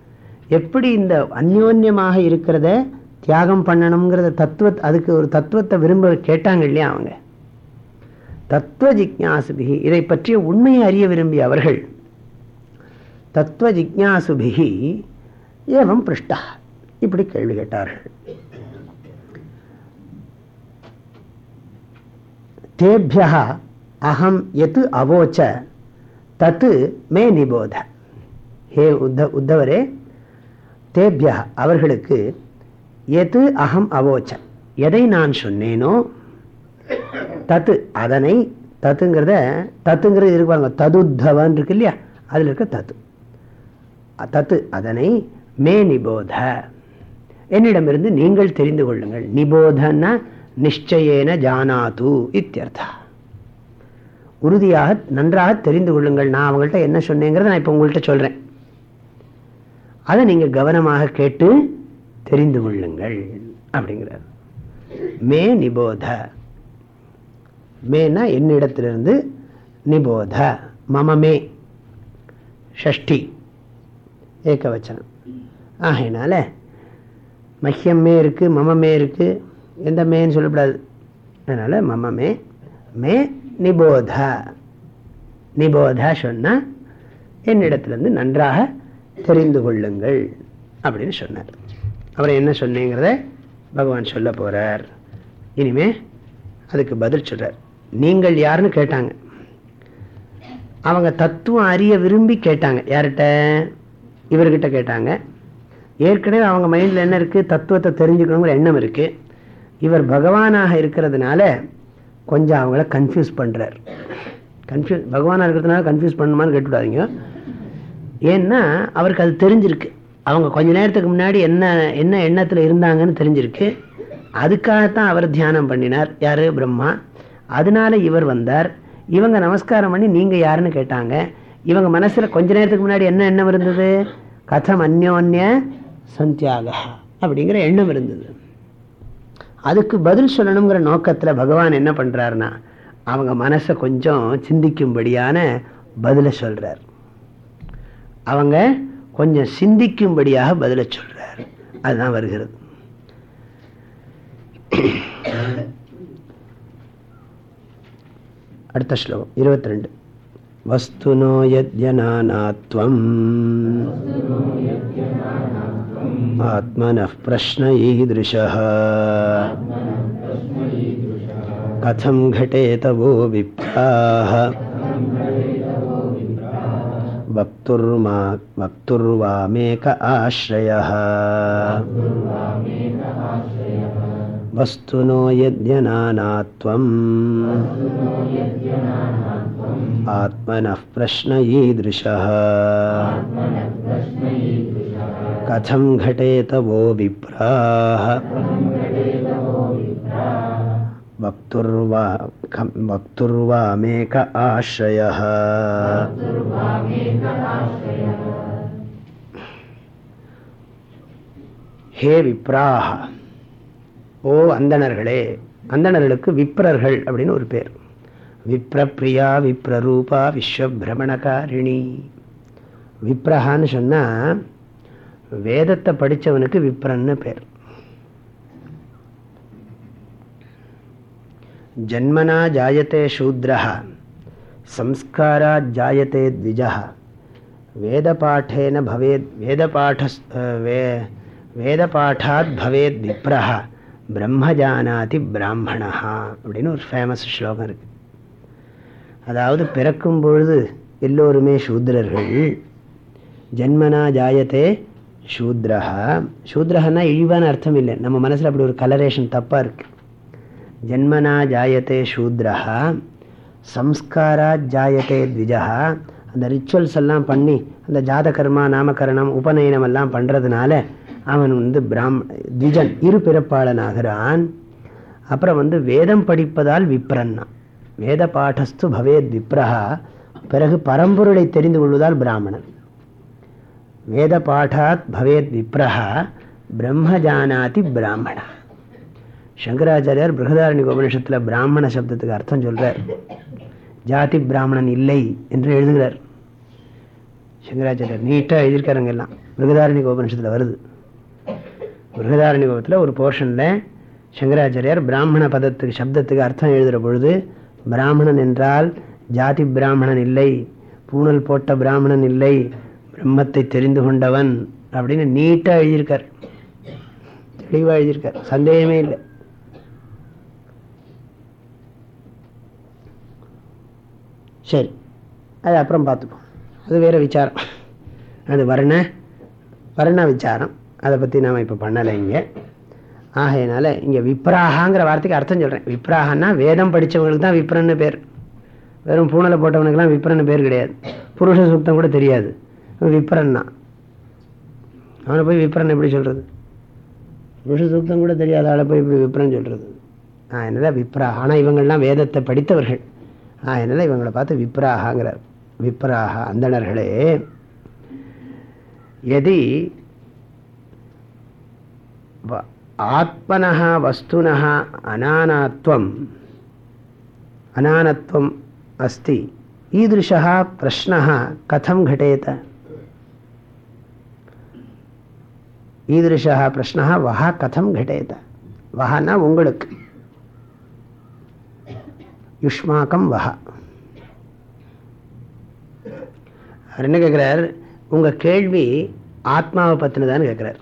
A: எப்படி இந்த அந்யோன்யமாக இருக்கிறத தியாகம் பண்ணணுங்கிறத தத்துவ அதுக்கு ஒரு தத்துவத்தை விரும்ப கேட்டாங்க இல்லையா அவங்க? தத்துவ ஜிக்யாசுபிகி இதை பற்றிய உண்மையை அறிய விரும்பிய அவர்கள் தத்துவ ஜிக்யாசுபிகி ஏவம் பிருஷ்டா இப்படி கேள்வி கேட்டார்கள். தேபியா அகம் எது அவோச்ச தத்து மே நிபோத. ஹே உத்த உத்தவரே தேபியா அவர்களுக்கு எது அகம் அவோச்ச. எதை நான் சொன்னேனோ தத்து அதனை தத்துங்கிறத தத்துங்கிறது இருப்பாங்க ததுத்தவன் இருக்கு இல்லையா அதில் இருக்க தத்து. தத்து அதனை மே நிபோத. என்னிடமிருந்து நீங்கள் தெரிந்து கொள்ளுங்கள். நிபோதன்னா நிச்சயேன ஜானாது இத்தியர்த்தா. உறுதியாக நன்றாக தெரிந்து கொள்ளுங்கள். நான் அவங்கள்ட்ட என்ன சொன்னேங்கிறத நான் இப்போ உங்கள்கிட்ட சொல்கிறேன் அதை நீங்கள் கவனமாக கேட்டு தெரிந்து கொள்ளுங்கள் அப்படிங்கிறார். மே நிபோத. மேனா என்னிடத்திலிருந்து நிபோத. மமமே. ஷஷ்டி. ஏக்கவச்சனம். ஆகையினால மஹ்யமே இருக்குது மமமே இருக்குது எந்த மேன்னு சொல்லக்கூடாது. அதனால் மமமே மே நிபோத. நிபோத சொன்னால் என்னிடத்துலேருந்து நன்றாக தெரிந்து கொள்ளுங்கள் அப்படின்னு சொன்னார். அப்புறம் என்ன சொன்னீங்கிறத பகவான் சொல்ல போகிறார் இனிமே அதுக்கு பதில் சொல்கிறார் நீங்கள் யாருன்னு கேட்டாங்க. அவங்க தத்துவம் அறிய விரும்பி கேட்டாங்க. யார்கிட்ட? இவர்கிட்ட கேட்டாங்க. ஏற்கனவே அவங்க மைண்டில் என்ன இருக்குது தத்துவத்தை தெரிஞ்சுக்கணுங்கிற எண்ணம் இருக்குது இவர் பகவானாக இருக்கிறதுனால கொஞ்சம் அவங்கள கன்ஃபியூஸ் பண்ணுறார் கன்ஃபியூஸ் பகவானாக இருக்கிறதுனால கன்ஃபியூஸ் பண்ணுமான்னு கேட்டுவிடாதீங்க. ஏன்னா அவருக்கு அது தெரிஞ்சிருக்கு. அவங்க கொஞ்ச நேரத்துக்கு முன்னாடி என்ன என்ன எண்ணத்தில் இருந்தாங்கன்னு தெரிஞ்சிருக்கு. அதுக்காகத்தான் அவர் தியானம் பண்ணினார். யார்? பிரம்மா. அதனால இவர் வந்தார். இவங்க நமஸ்காரம் பண்ணி நீங்கள் யாருன்னு கேட்டாங்க. இவங்க மனசில் கொஞ்ச நேரத்துக்கு முன்னாடி என்ன எண்ணம் இருந்தது? கதம் அந்யோன்ய சந்தியாக அப்படிங்கிற எண்ணம் இருந்தது. அதுக்கு பதில் சொல்லணுங்கிற நோக்கத்தில் பகவான் என்ன பண்ணுறாருன்னா அவங்க மனசை கொஞ்சம் சிந்திக்கும்படியான பதிலை சொல்கிறார் அவங்க கொஞ்சம் சிந்திக்கும்படியாக பதிலை சொல்கிறார் அதுதான் வருகிறது. அடுத்த ஸ்லோகம் இருபத்தி ரெண்டு. वस्तुनो यद्यनानात्वम् आत्मनः प्रश्न ईदृशः कथं घटेत वो विप्राः वक्तुर्मा वक्तुर्वामेक आश्रयः वस्तुनो यद्यनानात्वम्। आत्मनः प्रश्न ईदृशः कथं घटेत वो हे विप्राः ஓ அந்தணர்களே அந்தணர்களுக்கு விப்ரர்கள் அப்படின்னு ஒரு பேர். விப்ரப்ரியா விப்ரரூபா விஸ்வபிரமணகாரிணி. விப்ரஹான்னு சொன்னால் வேதத்தை படித்தவனுக்கு விப்ரன்னு பேர். ஜன்மனா ஜாயத்தே சூத்ரா சம்ஸ்காரா ஜாயத்தே த்விஜா வேதபாட்டேன பவேத் வேதபாட வே வேதபாட்டாத் பவேத் விப்ரஹா. பிரம்மஜானாதி பிராமணா அப்படின்னு ஒரு ஃபேமஸ் ஸ்லோகம் இருக்கு. அதாவது பிறக்கும் பொழுது எல்லோருமே சூத்ரர்கள் ஜென்மனா ஜாயத்தே சூத்ரஹா. சூத்ரஹன்னா இழிவான அர்த்தம் இல்லை. நம்ம மனசில் அப்படி ஒரு கலரேஷன் தப்பாக இருக்கு. ஜென்மனா ஜாயத்தே சூத்ரஹா சம்ஸ்காரா ஜாயத்தே த்விஜா அந்த ரிச்சுவல்ஸ் எல்லாம் பண்ணி அந்த ஜாதகர்மா நாமகரணம் உபநயனம் எல்லாம் பண்ணுறதுனால அவன் வந்து பிராம் திஜன் இரு பிறப்பாளனாகிறான். அப்புறம் வந்து வேதம் படிப்பதால் விப்ரன்னா. வேத பாடஸ்து பவேத் விப்ரஹா. பிறகு பரம்பொருளை தெரிந்து கொள்வதால் பிராமணன். வேத பாடாத் பவேத் விப்ரஹா. பிரம்மஜானாதி பிராமணா. சங்கராச்சாரியார் பிருகதாரணி உபனிஷத்தில் பிராமண சப்தத்துக்கு அர்த்தம் சொல்கிறார் ஜாதி பிராமணன் இல்லை என்று எழுதுகிறார். சங்கராச்சாரியர் நீட்டாக எழுதியிருக்காருங்க எல்லாம். பிருகதாரணி உபனிஷத்தில் வருது. பிருகதாரணி ஒரு போர்ஷனில் சங்கராச்சாரியார் பிராமண பதத்துக்கு சப்தத்துக்கு அர்த்தம் எழுதுகிற பொழுது பிராமணன் என்றால் ஜாதி பிராமணன் இல்லை பூணல் போட்ட பிராமணன் இல்லை பிரம்மத்தை தெரிந்து கொண்டவன் அப்படின்னு நீட்டாக எழுதியிருக்கார். தெளிவாக எழுதியிருக்கார். சந்தேகமே இல்லை. சரி அது அப்புறம் பார்த்துப்போம். அது வேறு விசாரம். அது வர்ண வர்ண விசாரம். அதை பற்றி நாம் இப்போ பண்ணலை இங்கே. ஆகையினால இங்கே விப்ராகாங்கிற வார்த்தைக்கு அர்த்தம் சொல்கிறேன் விப்ராகன்னா வேதம் படித்தவங்களுக்கு தான் விப்ரன்னு பேர். வெறும் பூனலை போட்டவனுக்கெல்லாம் விப்ரன்னு பேர் கிடையாது. புருஷ சுத்தம் கூட தெரியாது. விப்ரன்னா. அவனை போய் விப்ரன் எப்படி சொல்கிறது புருஷ சுத்தம் கூட தெரியாத ஆளை போய் இப்படி விப்ரன் சொல்கிறது அதனால் விப்ரா ஆனால் இவங்கள்லாம் வேதத்தை படித்தவர்கள். அதனால் இவங்களை பார்த்து விப்ராகாங்கிறார் விப்ராக அந்தணர்களே. எதி ஆத்மனः वस्तुनः अनानात्वम् अनानत्वम् अस्ति ईदृशः प्रश्नः कथं घटेत ஈதிருஷா பிரஷ்னா வஹா கதம் கடேத வஹானா உங்களுக்கு யுஷ்மாக்கம் வஹா அவர் என்ன கேட்குறார் உங்கள் கேள்வி ஆத்மாவை பற்றினதான்னு கேட்குறார்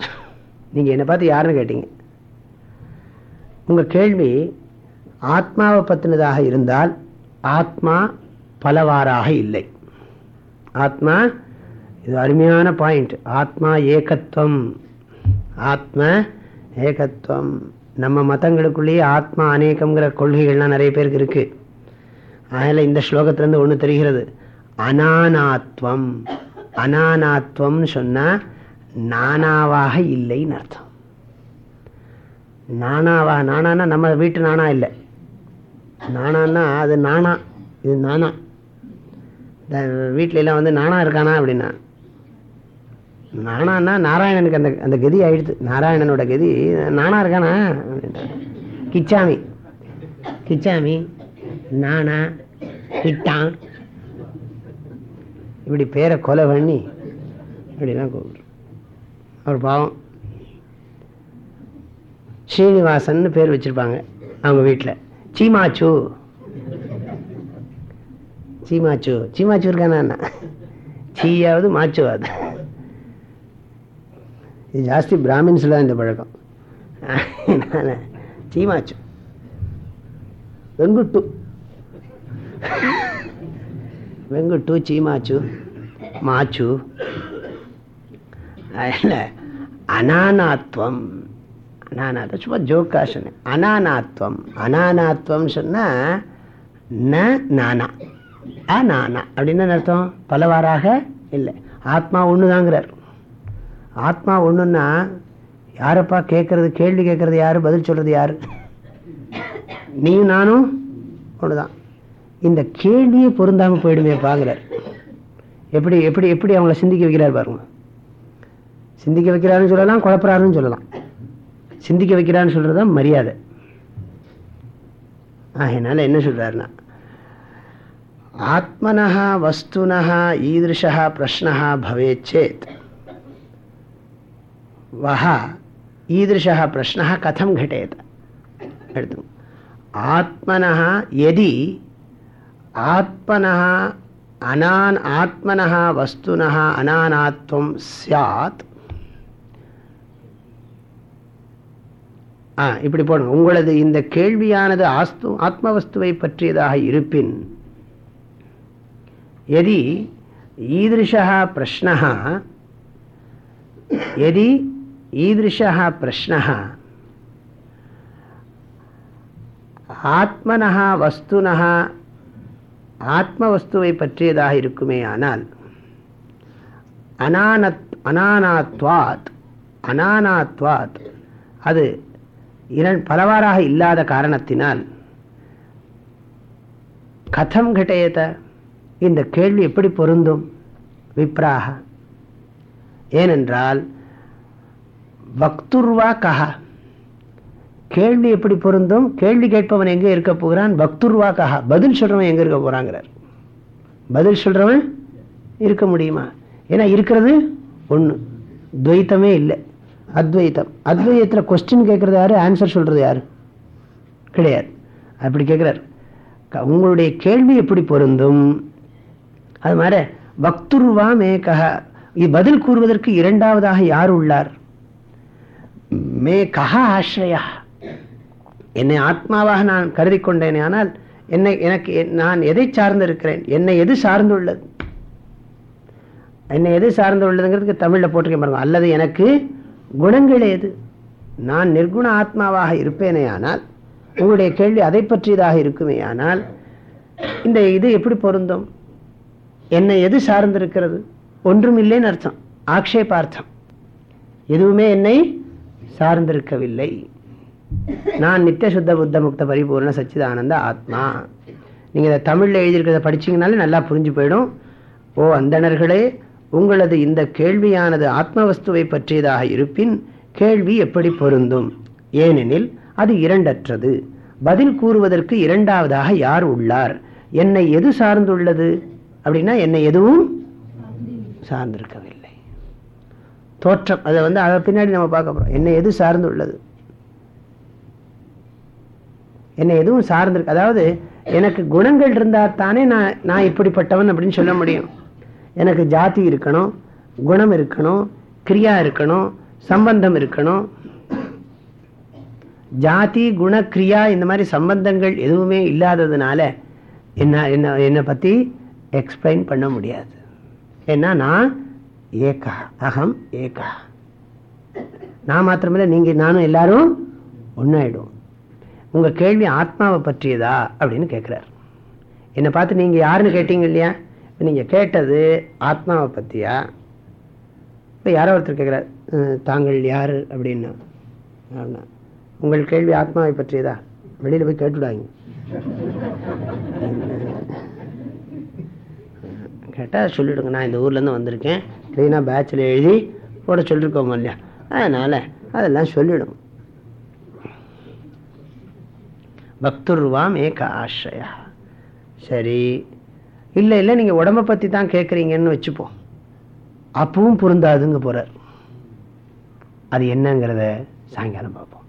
A: நீங்கள் என்னை பார்த்து யாருன்னு கேட்டீங்க. உங்கள் கேள்வி ஆத்மாவை பற்றினதாக இருந்தால் ஆத்மா பலவாறாக இல்லை. ஆத்மா இது அருமையான பாயிண்ட் ஆத்மா ஏகத்துவம். ஆத்ம ஏகத்துவம். நம்ம மதங்களுக்குள்ளேயே ஆத்மா அநேகங்கிற கொள்கைகள்லாம் நிறைய பேருக்கு இருக்கு. அதனால் இந்த ஸ்லோகத்திலேருந்து ஒன்று தெரிகிறது. அனானாத்வம். அனானாத்வம்னு சொன்னால் நானாவாக இல்லைன்னு அர்த்தம். நானாவா நானானா நம்ம வீட்டு நானா இல்லை. நானான்னா அது நானா இது நானா. வீட்டில எல்லாம் வந்து நானா இருக்கானா அப்படின்னா நானான்னா நாராயணனுக்கு அந்த அந்த கதி ஆயிடுது. நாராயணனோட கதி நானா இருக்கானா அப்படின்றார். கிச்சாமி. கிச்சாமி நானா கிட்டான். இப்படி பேரை கொலை பண்ணி இப்படிலாம் கூப்பிடுறோம் அவர் பாவம். ஸ்ரீனிவாசன் பேர் வச்சிருப்பாங்க அவங்க வீட்டில் சீமாச்சு. சீமாச்சு. சீமாச்சு இருக்கானா சீயாவது மாச்சுவாது. இது ஜாஸ்தி பிராமின்ஸில் தான் இந்த பழக்கம். சீமாச்சு. வெங்குட்டு. வெங்குட்டு சீமாச்சு மாச்சு. அதில் அனானாத்வம். அனானாத்வம் சும்மா ஜோக்காஷன் அனானாத்வம். அனானாத்வம் சொன்னால் ந நானா. ஆ நானா அப்படின்னு அர்த்தம்? பலவாறாக இல்லை. ஆத்மா ஒன்று தாங்கிறார் ஆத்மா ஒன்றுன்னா யாரப்பா கேட்கறது கேள்வி கேட்கறது யாரு? பதில் சொல்கிறது யாரு? நீயும் நானும் ஒன்றுதான் இந்த கேள்வியே பொருந்தாமல் போயிடுமே பாங்கிறார் எப்படி எப்படி எப்படி அவங்கள சிந்திக்க வைக்கிறார் பாருங்க. சிந்திக்க வைக்கிறாருன்னு சொல்லலாம் குழப்பறாருன்னு சொல்லலாம் சிந்திக்க வைக்கிறான்னு சொல்கிறது தான் மரியாதை ஆகையினால என்ன சொல்கிறாருன்னா ஆத்மனா வஸ்துனா ஈதிருஷா பிரஷ்னா பவேச்சேத் வஹா ஈதிருஷா பிரஷ்னா கதம் घटेत எடுத்து ஆத்மனः यदि ஆத்மனः அனான் ஆத்மனः வஸ்துனः அனானாத்வம் சியாத் ஆ இப்படி போடுங்க. உங்களது இந்த கேள்வியானது ஆஸ்து ஆத்மவஸ்துவை பற்றியதாக இருப்பின் எதி ஈதிருஷா பிரஷ்னா எதி ஈதிருஷா பிரஷ்னா ஆத்மனஹா வஸ்துனஹா ஆத்மவஸ்துவை பற்றியதாக இருக்குமே ஆனால் அனானத் அனானாத்வாத் அனானாத்வாத் அது பலவாறாக இல்லாத காரணத்தினால் கதம் கட்டயத்த இந்த கேள்வி எப்படி பொருந்தும்? விப்ராக. ஏனென்றால் பக்துர்வா கஹா. கேள்வி எப்படி பொருந்தும்? கேள்வி கேட்பவன் எங்கே இருக்க போகிறான்? பக்துர்வா கஹா. பதில் சொல்றவன் எங்க இருக்க போகிறாங்கிறார் பதில் சொல்றவன் இருக்க முடியுமா? ஏன்னா இருக்கிறது ஒன்று துவைத்தமே இல்லை. அத்வைத்தம். அத்வைத்தத்தில் கொஸ்டின் கேட்கறது யார்? ஆன்சர் சொல்கிறது யார்? கிடையாது. அப்படி கேட்கிறார் உங்களுடைய கேள்வி எப்படி பொருந்தும்? அது மாதிரி பக்துருவா மேகா இது பதில் கூறுவதற்கு இரண்டாவதாக யார் உள்ளார்? மே கஹா ஆசிரியா என்னை ஆத்மாவாக நான் கருதி கொண்டேனே ஆனால் என்னை எனக்கு நான் எதை சார்ந்திருக்கிறேன்? என்னை எது சார்ந்துள்ளது? என்னை எது சார்ந்துள்ளதுங்கிறதுக்கு தமிழில் போட்டிருக்கேன் பாருங்க. அல்லது எனக்கு குணங்கள் ஏது நான் நிர்குண ஆத்மாவாக இருப்பேனே ஆனால் உங்களுடைய கேள்வி அதை பற்றியதாக இருக்குமே ஆனால் இந்த இது எப்படி பொருந்தும்? என்னை எது சார்ந்திருக்கிறது? ஒன்றும் இல்லைன்னு அர்த்தம். ஆக்ஷேபார்த்தம். எதுவுமே என்னை சார்ந்திருக்கவில்லை. நான் நித்திய சுத்த புத்த முக்த பரிபூர்ண சச்சிதானந்த ஆத்மா. நீங்கள் இதை தமிழில் எழுதியிருக்கிறத படிச்சிங்கனாலே நல்லா புரிஞ்சு போயிடும். ஓ அந்தணர்களே உங்களது இந்த கேள்வியானது ஆத்மவஸ்துவை பற்றியதாக இருப்பின் கேள்வி எப்படி பொருந்தும்? ஏனெனில் அது இரண்டற்றது. பதில் கூறுவதற்கு இரண்டாவதாக யார் உள்ளார்? என்னை எது சார்ந்துள்ளது? அப்படின்னா என்னை எதுவும் சார்ந்திருக்கவில்லை. தோற்றம் அதை வந்து அதை பின்னாடி நம்ம பார்க்க போறோம். என்னை எது சார்ந்துள்ளது? என்னை எதுவும் சார்ந்திருக்கு அதாவது எனக்கு குணங்கள் இருந்தால் தானே நான் நான் இப்படிப்பட்டவன் அப்படின்னு சொல்ல முடியும். எனக்கு ஜாதி இருக்கணும் குணம் இருக்கணும் கிரியா இருக்கணும் சம்பந்தம் இருக்கணும். ஜாதி குண கிரியா இந்த மாதிரி சம்பந்தங்கள் எதுவுமே இல்லாததுனால என்ன என்ன என்னை பற்றி எக்ஸ்பிளைன் பண்ண முடியாது. ஏன்னா நான் ஏகா அகம் ஏகா. நான் மாத்திரமில்லை நீங்கள் நானும் எல்லாரும் ஒன்றாயிடும் உங்கள் கேள்வி ஆத்மாவை பற்றியதா அப்படின்னு கேட்குறாரு என்னை பார்த்து நீங்கள் யாருன்னு கேட்டீங்க இல்லையா? நீங்கள் கேட்டது ஆத்மாவை பற்றியா இப்போ யாரோ ஒருத்தர் கேட்குறார் தாங்கள் யார்? அப்படின்னு. அப்படின்னா உங்கள் கேள்வி ஆத்மாவை பற்றியதா? வெளியில் போய் கேட்டுவிடாங்க கேட்டால் சொல்லிவிடுங்க நான் இந்த ஊர்லேருந்து வந்திருக்கேன். க்ளீனாக பேச்சில் எழுதி போட சொல்லியிருக்கோம் இல்லையா? அதனால் அதெல்லாம் சொல்லிவிடும் பக்துர்வாம் ஏக ஆசிரியா சரி. இல்லை இல்லை நீங்கள் உடம்பை பற்றி தான் கேட்குறீங்கன்னு வச்சுப்போம் அப்பவும் பொருந்தாதுங்க போகிறார் அது என்னங்கிறத சாயங்காலம் பார்ப்போம்.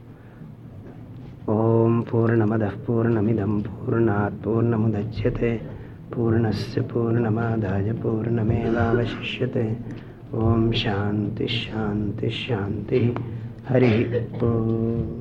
A: ஓம் பூர்ணமத பூர்ணமிதம் பூர்ணாத் பூர்ணமுதட்சதே பூர்ணஸ் பூர்ணமாதாய பூர்ணமேவாவசிஷ்யते ஓம் சாந்தி ஷாந்தி ஷாந்தி ஹரி ஓம்